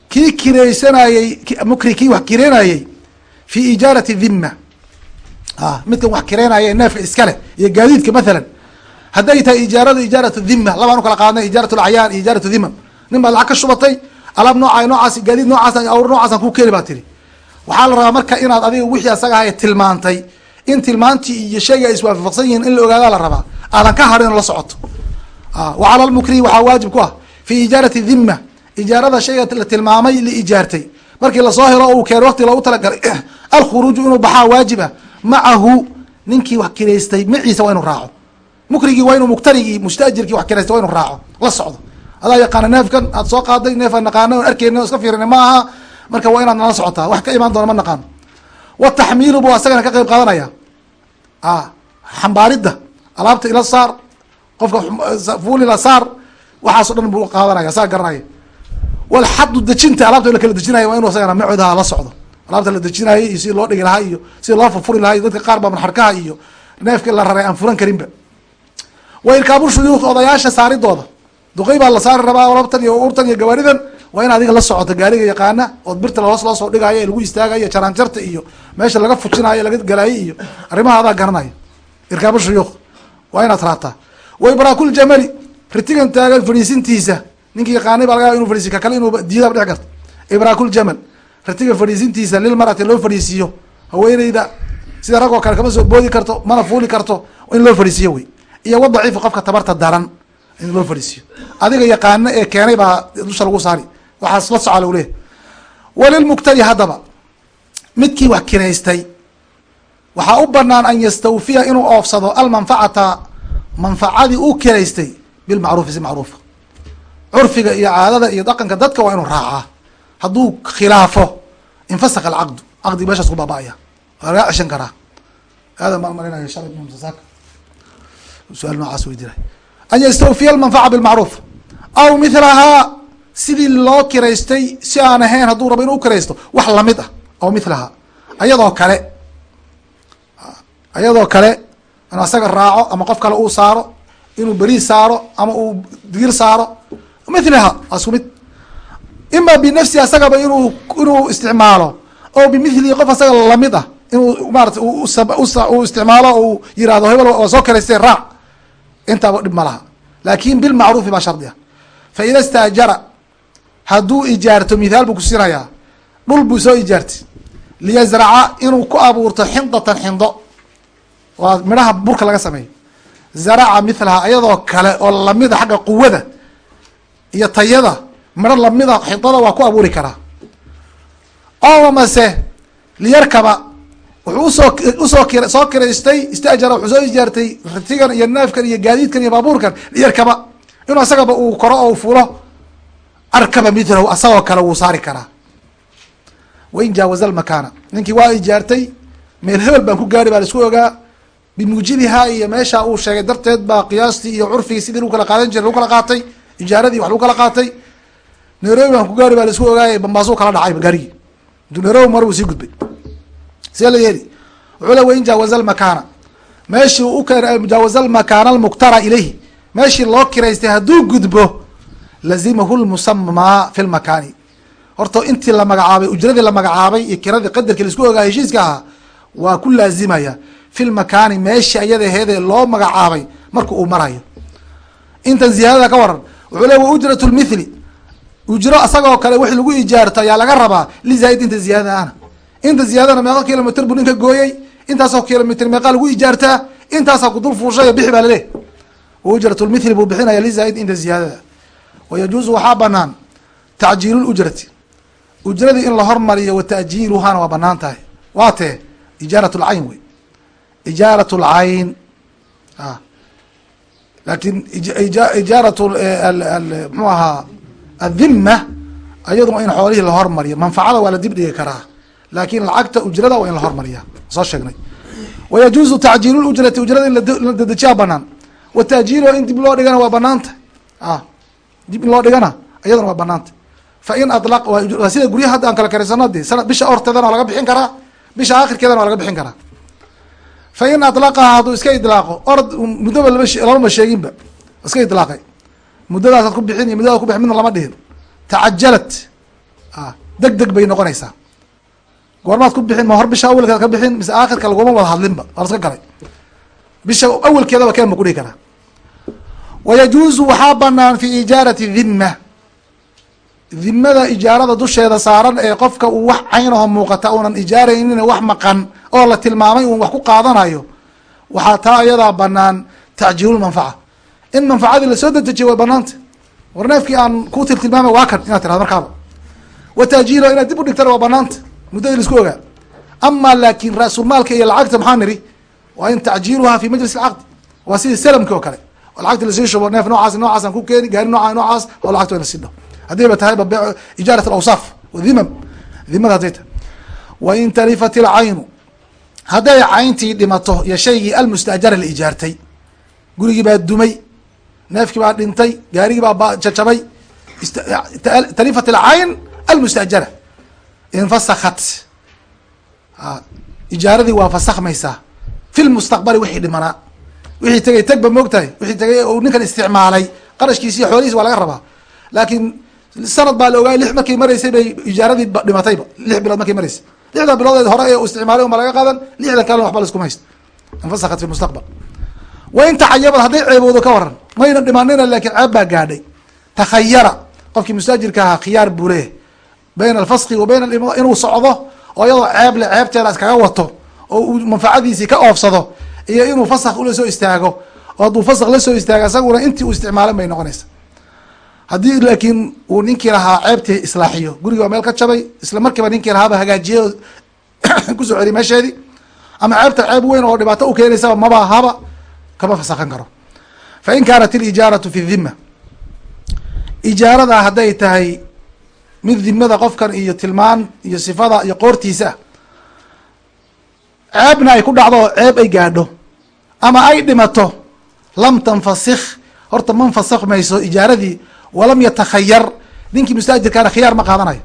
kii kiraysanayey mukri kii wax kireynayey fi ijaarati dhimma midkan wax kireynaya neefka iskale iyo gaadiidka mathalan hadday tahay ijaaradu ijaaratu dhima labaan u kala qaadnay ijaarat lacyaan iyo ijaaratu dhimam nin baad lacag ka shubatay alaab nooca noocaas gaadiid noocaas awr noocaasaan ku keeni baa tiri waxaa la rabaa marka inaad adiga wixii asaga ahay tilmaantay in tilmaantii iyo shayga ay iswaafaqsan yihiin in la ogaadaa la rabaa aadan ka harin la socoto wa cala lmukri waxaa waajib ku ah fi ijaarati dhima ijaarada shayga la tilmaamay la ijaartay markii la soo helo uu keeno waqti loogu talagalay alkhuruuju inuu baxaa waajib ah macahu ninkii wax kiraystay maciisa waa inuu raaco. Mukrigii waa inuu muktarigii mustajirkii wax kiraystay waa inuu raaco. La socdo. Adaa yaqaana neefkan aad soo qaaday neefaan naqaana on arkeyna o iska fiirina ma aha. Marka waa inaad nala socotaa. Wax ka imaan doona ma naqaano wataxmiilu bu asagana ka qeyb qaadanaya. Xambaaridda alaabta ila saar qofka fuulila saar waxaaso dhan buu qaadanaya saa garanaya walxadu dejinta alaabta la kala dejinaya waa inu asagana macodaha la socdo alaabta la dejinaayo iyo sidii loo dhigi lahaa iyo sidii loo furfuri lahaa iyo dadka qaar baa marxarkaha iyo neefkii la raray aan furan karinba. Wa irkaabu odayaasha saaridooda duqey baa la saari rabaa olabtan iyo urtan iyo gawaaridan waa in adiga la socoto gaariga yaqaana ood birta hoos loo soo dhigaayo ee lagu istaagayo jaraanjarta iyo meesha laga fujinaayo laga galaayo iyo arrimaha garanaya irkaabu shuyuukh waa inaad raataa wa ibraakuljamali ritigan taagan fadhiisintiisa ninkii yaqaanay baa laga inu fadhiisi ka kale inuu diidaba dhici karta ibraakuljamal ratiga fadhiisintiisa lilmarati loo fadhiisiiyo haweeneyda sida rag oo kale kama soo boodi karto mana fuuli karto in loo fadhiisiyo wey. Iyo wa daciifu qofka tabarta daran in loo fadhiisiyo adiga yaqaano ee keenay baa dusha lagu saari. Waxaas la soca lagu leeyahy walilmuktari haddaba midkii wax kinaystay. Waxaa u banaan an yastawfiya inuu oofsado almanfacata manfacadii uu kinaystay bilmacruufi si macruufa curfiga iyo caadada iyo dhaqanka dadka waa inuu raacaa hadduu khilaafo infasaka alcaqdu caqdigi meeshaas ku baaba-aya. Waa lagaa ceshan karaa. Aadan baan marinaya shalay msaak su'aal noocaas weydiinay an yastawfiya almanfaca bilmacruuf aw milahaa sidii loo kiraystay si aan ahayn hadduu rabo inuu ukiraysto wax la mid ah. Aw milahaa ayadoo kale ayadoo kale inuu asaga raaco ama qof kale uu saaro inuu beriis saaro ama uu digir saaro milaha waa isku mid ima binafsi asagaba inuu inuu isticmaalo oo bimilihi qof asaga la mid ah inuu maarata uu isticmaalo uu yiraahdo hebel waa soo kiraystay raac. Intaaba dhib ma laha. Laakin bilmacruufi baa shardi ah. Fa ida staajara hadduu ijaarto mithaal buu kusinayaa dhul buu soo ijaartay. Liyazraca inuu ku abuurto xindatan xindo. Waa midhaha burka laga sameeyo zaraca milaha ayadoo kale oo lamida xagga quwada iyo tayada midho lamida xindada waa ku abuuri karaa. Oo mase liyarkaba wuxuu u soo u soo k soo kiraystay istajara wuxuu soo ijaartay ritigan iyo neefkan iyo gaadiidkan iyo baabuurkan liyarkaba inuu asagaba uu koro oo fulo arkaba milahu asagoo kale wuu saari karaa. Wain jaawaza lmakaana ninkii waa ijaartay meel hebel baan ku gaari baa la isku ogaa. Bimuujibihaa iyo meesha uu sheegay darteed baa qiyaastii iyo curfigii sidii lagu kala qaadan jiray lagu kala qaatay ijaaradii wax lagu kala qaatay nairobi baan ku gaari baa la isku ogaayay bambaasu kala dhacay gaarigii. Intuu nairobi mar buu sii gudbay. See la yeeli wuxuu le wain jaawaza lmakaana meeshii u keen jaawaza lmakaana almuktara ilayhi. Meeshii loo kiraystay hadduu gudbo lazimahu lmusamaa fi lmakaani horta intii la magacaabay ujradii la magacaabay iyo kiradii qadarkii la isku ogaa heshiiska ahaa waa ku laazimaya. Fi lmakaani meeshii ayada aheedee loo magacaabay marka uu marayo. Intan ziyaadada ka waran wuxuu le wa ujrat lmithli ujro asagoo kale wixii lagu ijaarto ayaa laga rabaa lizaaid inta ziyaadada ana inta ziyaadana meeqa kilomitr buu ninka gooyey intaasoo kilomitr meeqa lagu ijaartaa intaasaa kudul fuushay bixi baa laleh ujrat lmithli buu bixinaya lizaaid inta ziyaadada. Wayajuuzu waxaa banaan tacjiilu lujrati ujradii in la hormariyo wa waa bannaan tahay. Waa tee ijaarat lcayn wey. Ijaarat lcayn laakin ijaarat mxuu ahaa adhima ayadu in xoolihii la hormariyo. Manfacada waa la dib dhigi karaa laakin lacagta ujrada waa in la hormariya soo sheegnay. Wayajuuzu tacjiilu ujrati ujrada in la dedejiyaa banaan wa ta'jiiluha in dib loo dhigana waa banaanta dib in loo dhigana iyadana waa banaanta fa in alaq waa sida guryaha hadda aan kala karaysano de sana bisha horteedana waa laga bixin karaa bisha akhirkeedana waa laga bixin karaa. Fa in atlaqaha hadduu iska idlaaqo orod muddaba lama lamama sheeginba iska idlaaqay muddadaasaad ku bixin iyo muddadaad ku bixin midna lama dhihin. Tacajalat. Deg deg bay noqonaysaa. Goormaad ku bixin ma hor bisha awalkeeda ka bixin mise aakhirka laguma wada hadlinba. Waa laska galay. Bisha awalkeedaba keen ba kudhihi karaa. Wayajuuzu waxaa banaan fi ijaarati dhimma. Dhimada ijaarada dusheeda saaran ee qofka uu wax caynaho muuqata uunan ijaaraynin wax maqan oo la tilmaamay uun wax ku qaadanayo waxaa taa ayadaa banaan tacjiilulmanfaca in manfacadii la soo dedejiyo way banaanta war neefkii aan ku tiltilmaamay waa kan inaad tirado markaaba wa taajiilo inaad dib u dhigtana waa banaanta muddadii la isku ogaa ama laakin ra-sulmaalka iyo lacagta maxaa niri waa in tacjiiluha fi majlis alcaqdi waa sidii salamki oo kale lacagta la sii shubo neef noocaas noocaasaan ku keeni gaari nooca noocaas oo lacagta in la sii dhaho haddii ba tahay ba ijaarat alawsaaf dhimam dhimada hadday tahay wa in talifat ilcaynu hadday cayntii dhimato iyo shaygii almustaajara la ijaartay gurigii baa dumay neefkii baa dhintay gaarigii baa jajabay. Talifat alcayn almustaajara. Infasakat ijaaradii waa fasakmaysaa fi lmustaqbali wixii dhimanaa wixii tegay teg ba moogtahay wixii tegay u ninkan isticmaalay. Qarashkiisi iyo xoolihiis waa laga rabaa. Laakiin sanad baa la ogaay lix markay maraysay bay ijaaradii dhimatayba lix bilood markay maraysay lixdan biloodeed hore ee u isticmaalay unba laga qaadan. Lixdan kalena waxba laskuma hayst infasakat fi mustaqbal wa in tacayabad hadday ceeboodo ka waran. Mayna dhimanina laakiin ceeb baa gaadhay. Takhayara qofkii mustaajirka ahaa khiyaar buu leeyahy bayna alfaski wa bayna inuu socdo oo iyadoo ceeb le ceebteeda iskaga wato oo uu manfacadiisii ka oofsado iyo inuu fasak ula soo istaago. Oo hadduu fasak la soo istaago isaguna intii uu isticmaalan bay noqonaysa. Haddii laakiin uu ninkii lahaa ceebtii islaaxiyo gurigi waa meel ka jabay isla markiiba ninkii lahaaba hagaajiye ku soo celiy meesheedii ama ceebta ceeb weyn oo dhibaato u keenaysaba maba ahaba kama fasakan karo. Fa in kaanat ilijaaratu fi dhima ijaarada hadday tahay mid dimada qofkan iyo tilmaan iyo sifada iyo qoortiisa ceebna ay ku dhacdo oo ceeb ay gaadho. Ama ay dhimato lam tanfasik horta ma nfasakh mayso ijaaradii walam yatakhayar. Ninkii mustaajirkaana khiyaar ma qaadanayo.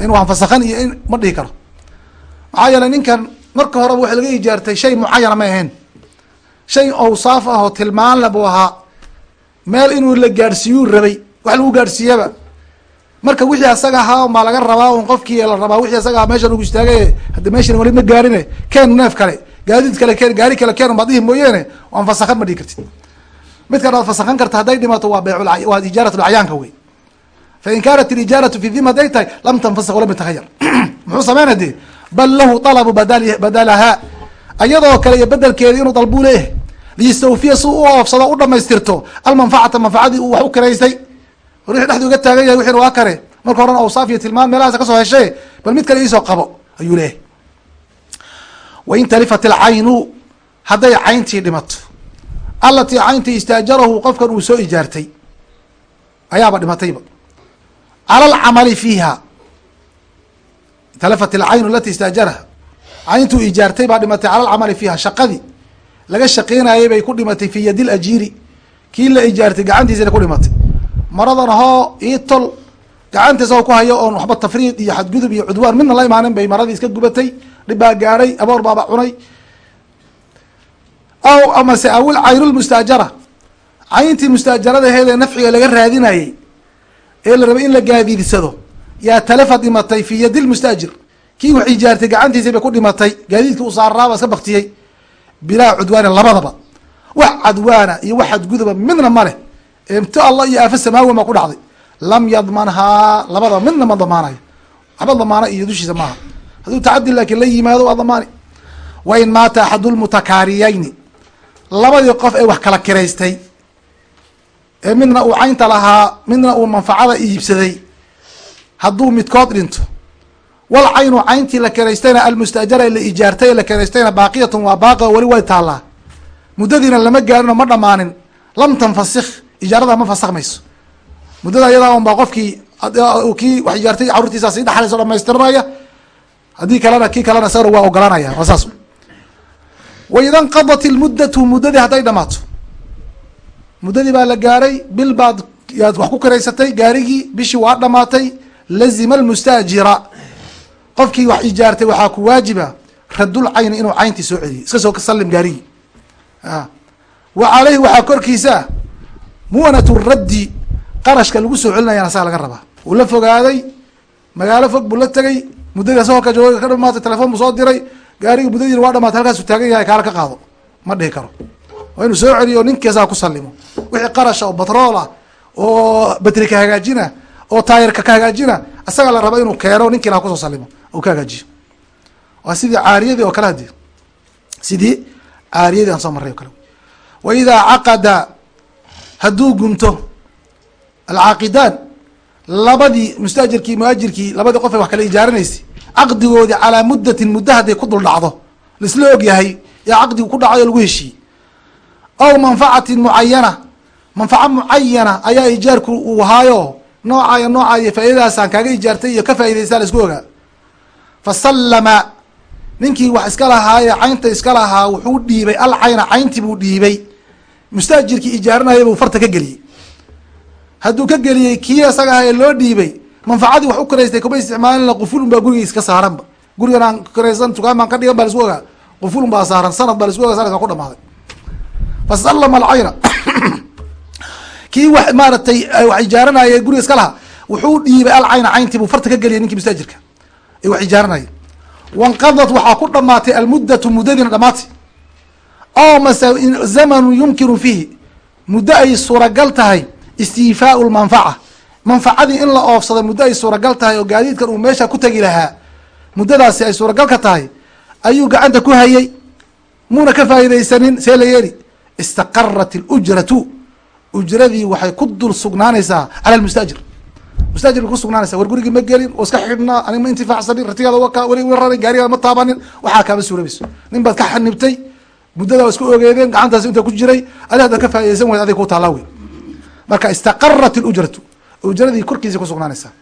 In waan fasakhan iyo in ma dhihi karo. Maxaa yeeley ninkan marka horeba waxa laga ijaartay shay mucayana may ahayn shay awsaaf ah oo tilmaanle buu ahaa meel inuu la gaadhsiiyuu rabay. Wax lagu gaadhsiiyaba marka wixii asaga ahaa maa laga rabaa un qofkii la rabaa wixii asaga aha meeshan ugu istaagay haddi meeshan wali ma gaarine keenu neef kale gaadiid kale keen gaari kale keen baad mooyeene waan fasakhan ma dhihi kartid. Midkan waad fasakhan karta hadday dhimato waa beyc waa ijaarat lacyaanka wey fa in kaanat ilijaaratu fi dhima hadday tahay lam tanfasak walam yatakhayar muxuu sameyna dee bal lahu talabu badal badalaha ayadoo kale iyo bedelkeedi inuu dalbuu leeyahay. Liyastawfiya si u oofsado u dhamaystirto almanfacata manfacadii uu wax u kiraystay war wixi dhexdu uga taagan yahay wixina waa kare. Marka horena awsaaf iyo tilmaan meelahaas ka soo heshay bal mid kale iisoo qabo ayuu leeyahay. Wain talifat ilcaynu hadday cayntii dhimato alatii cayntii istaajarahu qofkan uu soo ijaartay ayaaba dhimatayba cala alcamali fiiha talafat ilcaynu alati istaajaraha cayntuu ijaartay baa dhimatay cala alcamali fiiha shaqadii. Laga shaqeynayay bay ku dhimatay fi yadi lajiiri kii la ijaartay gacantiisana ku dhimatay. Maradan hoo ii tol gacantiisa ku hayo oon waxba tafriid iyo xadgudub iyo cudwaan midna la imaanin bay maradii iska gubatay dhib baa gaadhay aboor baaba cunay. Aw amase awil caynu lmustaajara cayntii mustaajaradaheedee nafciga laga raadinayey ee la rabay in la gaadiidsado. Yaa talafa dhimatay fi yadi lmustaajir kii wax ijaartay gacantiisii bay ku dhimatay gaadiidkii u saaraaba iska baktiyey. Bilaa cudwaani labadaba. Wax cadwaana iyo wax xadguduba midna ma leh. Imti allah iyo aafa samaawi baa ku dhacday. Lam yadmanhaa labadaba midna ma damaanayo. Waxba damaana iyo dushiisa maaha hadduu tacadi laakiin la yimaado waa damaani. Wa in maata axadu lmutakaariyayni labadii qof ee wax kala kiraystay. Ee midna uu caynta lahaa midna uu manfacada iibsaday. Hadduu midkood dhinto wal caynu cayntii la kiraystayna almustaajara la ijaartay la kiraystayna baaqiyatun waa baaqi oo weli way taallaa. Muddadiina lama gaarin oo ma dhamaanin lam tanfasik ijaarada ma fasakh mayso muddada iyadaa un baa qofkii kii wax ijaartay carruurtiisa sii dhaxlayso dhamaystiranaya haddii kalena kii kalena isagana waa ogolanaya waa saas. Waida nqadat ilmuddatu muddadii hadday dhamaato muddadii baa la gaaray bil baad yaad wax ku kiraysatay gaarigii bishii waa dhamaatay lazima almustaajira qofkii wax ijaartay waxaa ku waajiba radul cayni inuu cayntii soo celiyo iska soo salim gaarigii. Wa caleyhi waxaa korkiisa mu'nat raddi qarashka lagu soo celinayana asaga laga rabaa. Uu la fogaaday magaalo fog buu la tegay muddadii asagoo ka jooga ka dhamaatay telefon buu soo diray gaarigii muddadiina waa dhamaatay halkaasuu taagan yahay kaala ka qaado. Ma dhihi karo. Waa inuu soo celiyo ninkiisaa ku salimo wixii qarasha oo batrool ah oo batri ka hagaajina oo taayirka ka hagaajina asaga la raba inuu keeno ninkiina ha ku soo salimo oo ka hagaajiyo. Waa sidii caariyadii oo kale hadi sidii caariyadii aan soo marray o kale. Wa idaa caqada hadduu gumto alcaaqidaan labadii mustaajirkii muhaajirkii labadii qof ay wax kala ijaaranaysay caqdigoodii calaa muddatin muddo hadday ku dul dhacdo laisla og yahay yaa caqdigu ku dhacay oo lagu heshiiyey. Aw manfacatin mucayana manfaco mucayana ayaa ijaarku uu noocaayo noocaayo faaidadaasaan kaaga ijaartay iyo ka faaidaysaa la isku ogaa fa sallama. Ninkii wax iska lahaaye caynta iska lahaa wuxuu dhiibay al cayna cayntii buu dhiibay. Mustaajirkii ijaaranaya buu farta ka geliyey. Hadduu ka geliyey kii isaga ee loo dhiibay manfacadii wax u kiraystay kuma isticmaalin qufulun baa guriga iska saaranba. Gurigan aan kiraysan tukaan baan ka dhigan baa la isku ogaa. Qufulun baa saaran sanad baa la isku ogaa sanadkan ku dhamaaday fa sallama alcayna kii wax maaratay wax ijaaranaya guriga iska lahaa wuxuu dhiibay alcayna cayntii buu farta ka geliyay ninkii mustaajirka wax ijaaranaya wanqadat waxaa ku dhamaatay almuddatu muddadiina dhamaatay oo mase zamanu yumkinu fiihi. Muddo ay suuragal tahay istiifaau lmanfaca manfacadii in la oofsado muddo ay suuragal tahay oo gaadiidkan uu meesha ku tegi lahaa muddadaasi ay suuragal ka tahay ayuu gacanta ku hayay. Muuna ka faa'iidaysanin see la yeeli. Istaqarat alujratu ujradii waxay ku dul sugnaanaysaa cala lmustaajir mustaajir bay ku sugnaanaysa war gurigii ma gelin oo iska xidhnaa anig ma intifaacsanin ratigaada waka weli raray gaarigaada ma taabanin waxaa kaama suurabayso nin baad ka xanibtay muddada isku ogeedeen gacantaasi inta ku jiray adi haddaad ka faa'idaysan wayd adig ku taallaa wey marka istaqarat alujratu ujradii korkiisa ku sugnaanaysaa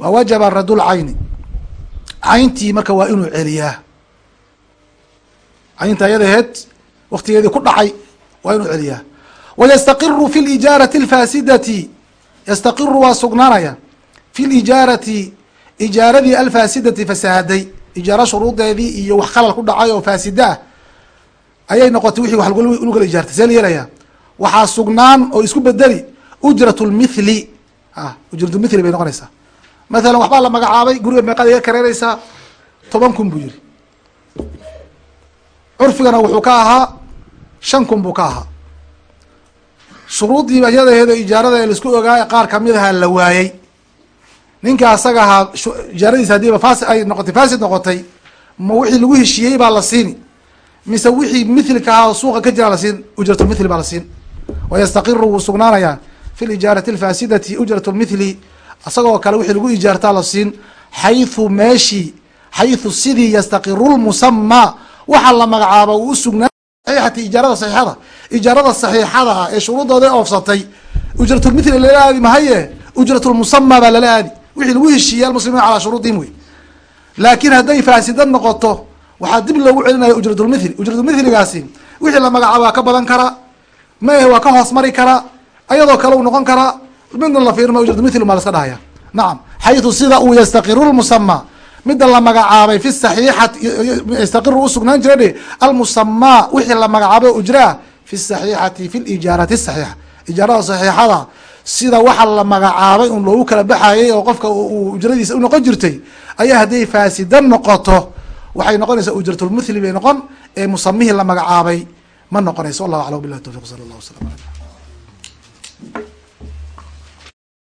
wa wajaba radul cayni cayntii marka waa inuu celiyaa. Caynta ayadaheed waktigeedii ku dhacay waa inuu celiyaa. Wayastaqiru fi lijaarati alfaasidati yastaqiru waa sugnaanaya fi lijaarati ijaaradii alfaasidati fasaaday ijaaro shuruudeedii iyo wax khalal ku dhacay oo faasida ah ayay noqotay wixii wax lagu ijaartay see la yeelayaa waxaa sugnaan oo isku bedeli ujrat lmithli a ujratulmithli bay noqonaysaa mathalan waxbaa la magacaabay guriga meeqaad iga kareynaysaa toban kun buu yiri curfigana wuxuu ka ahaa shan kun buu ka ahaa shuruuddii iyadaheedo ijaarada ee la isku ogaay qaar ka mid ahaa la waayey. Ninka asaga ahaa ijaaradiisa hadiiba faasi ay noqotay faasid noqotay ma wixii lagu heshiiyey baa la siini mise wixii mithlika ahaa suuqa ka jira la siin ujratulmithli baa la siin. Wayastaqiru wuu sugnaanayaa. Fi lijaarati alfaasidati ujrat lmithli isagoo kale wixii lagu ijaartaa la siin xaythu meeshii xaythu sidii yastaqiru lmusamaa waxa la magacaaba uu usugnaa saxiixati ijaarada saxiixada ijaarada saxiixada ah ee shuruudooda oofsatay ujratulmithli lala aadi mahaye ujratulmusamaa baa lala aadi. Wixii lagu heshiiyey almuslimiin calaa shuruudihim wey laakiin hadday faasida noqoto waxaa dib loogu celinaya ujratulmithli ujratulmithligaasi wixii la magacaabo waa ka badan karaa maehe waa ka hoos mari karaa ayadoo kale uu noqon karaa midna la fiirma ujratulmithli maa laska dhahaya. Nacam xaytu sida uu yastaqiru lmusamaa midda la magacaabay fi saxiixati yastaqiru usugnaan jira dhe almusamaa wixii la magacaabay ujraa fi saxiixati fi lijaarati saxiixa ijaarada saxiixada sida waxa la magacaabay un loogu kala baxayay oo qofka uu ujradiisa unoqon jirtay ayaa hadday faasida noqoto waxay noqonaysaa ujratulmithli bay noqon ee musamihii la magacaabay ma noqonayso wallahu aclam bilah tawfiq sala allah waslam ala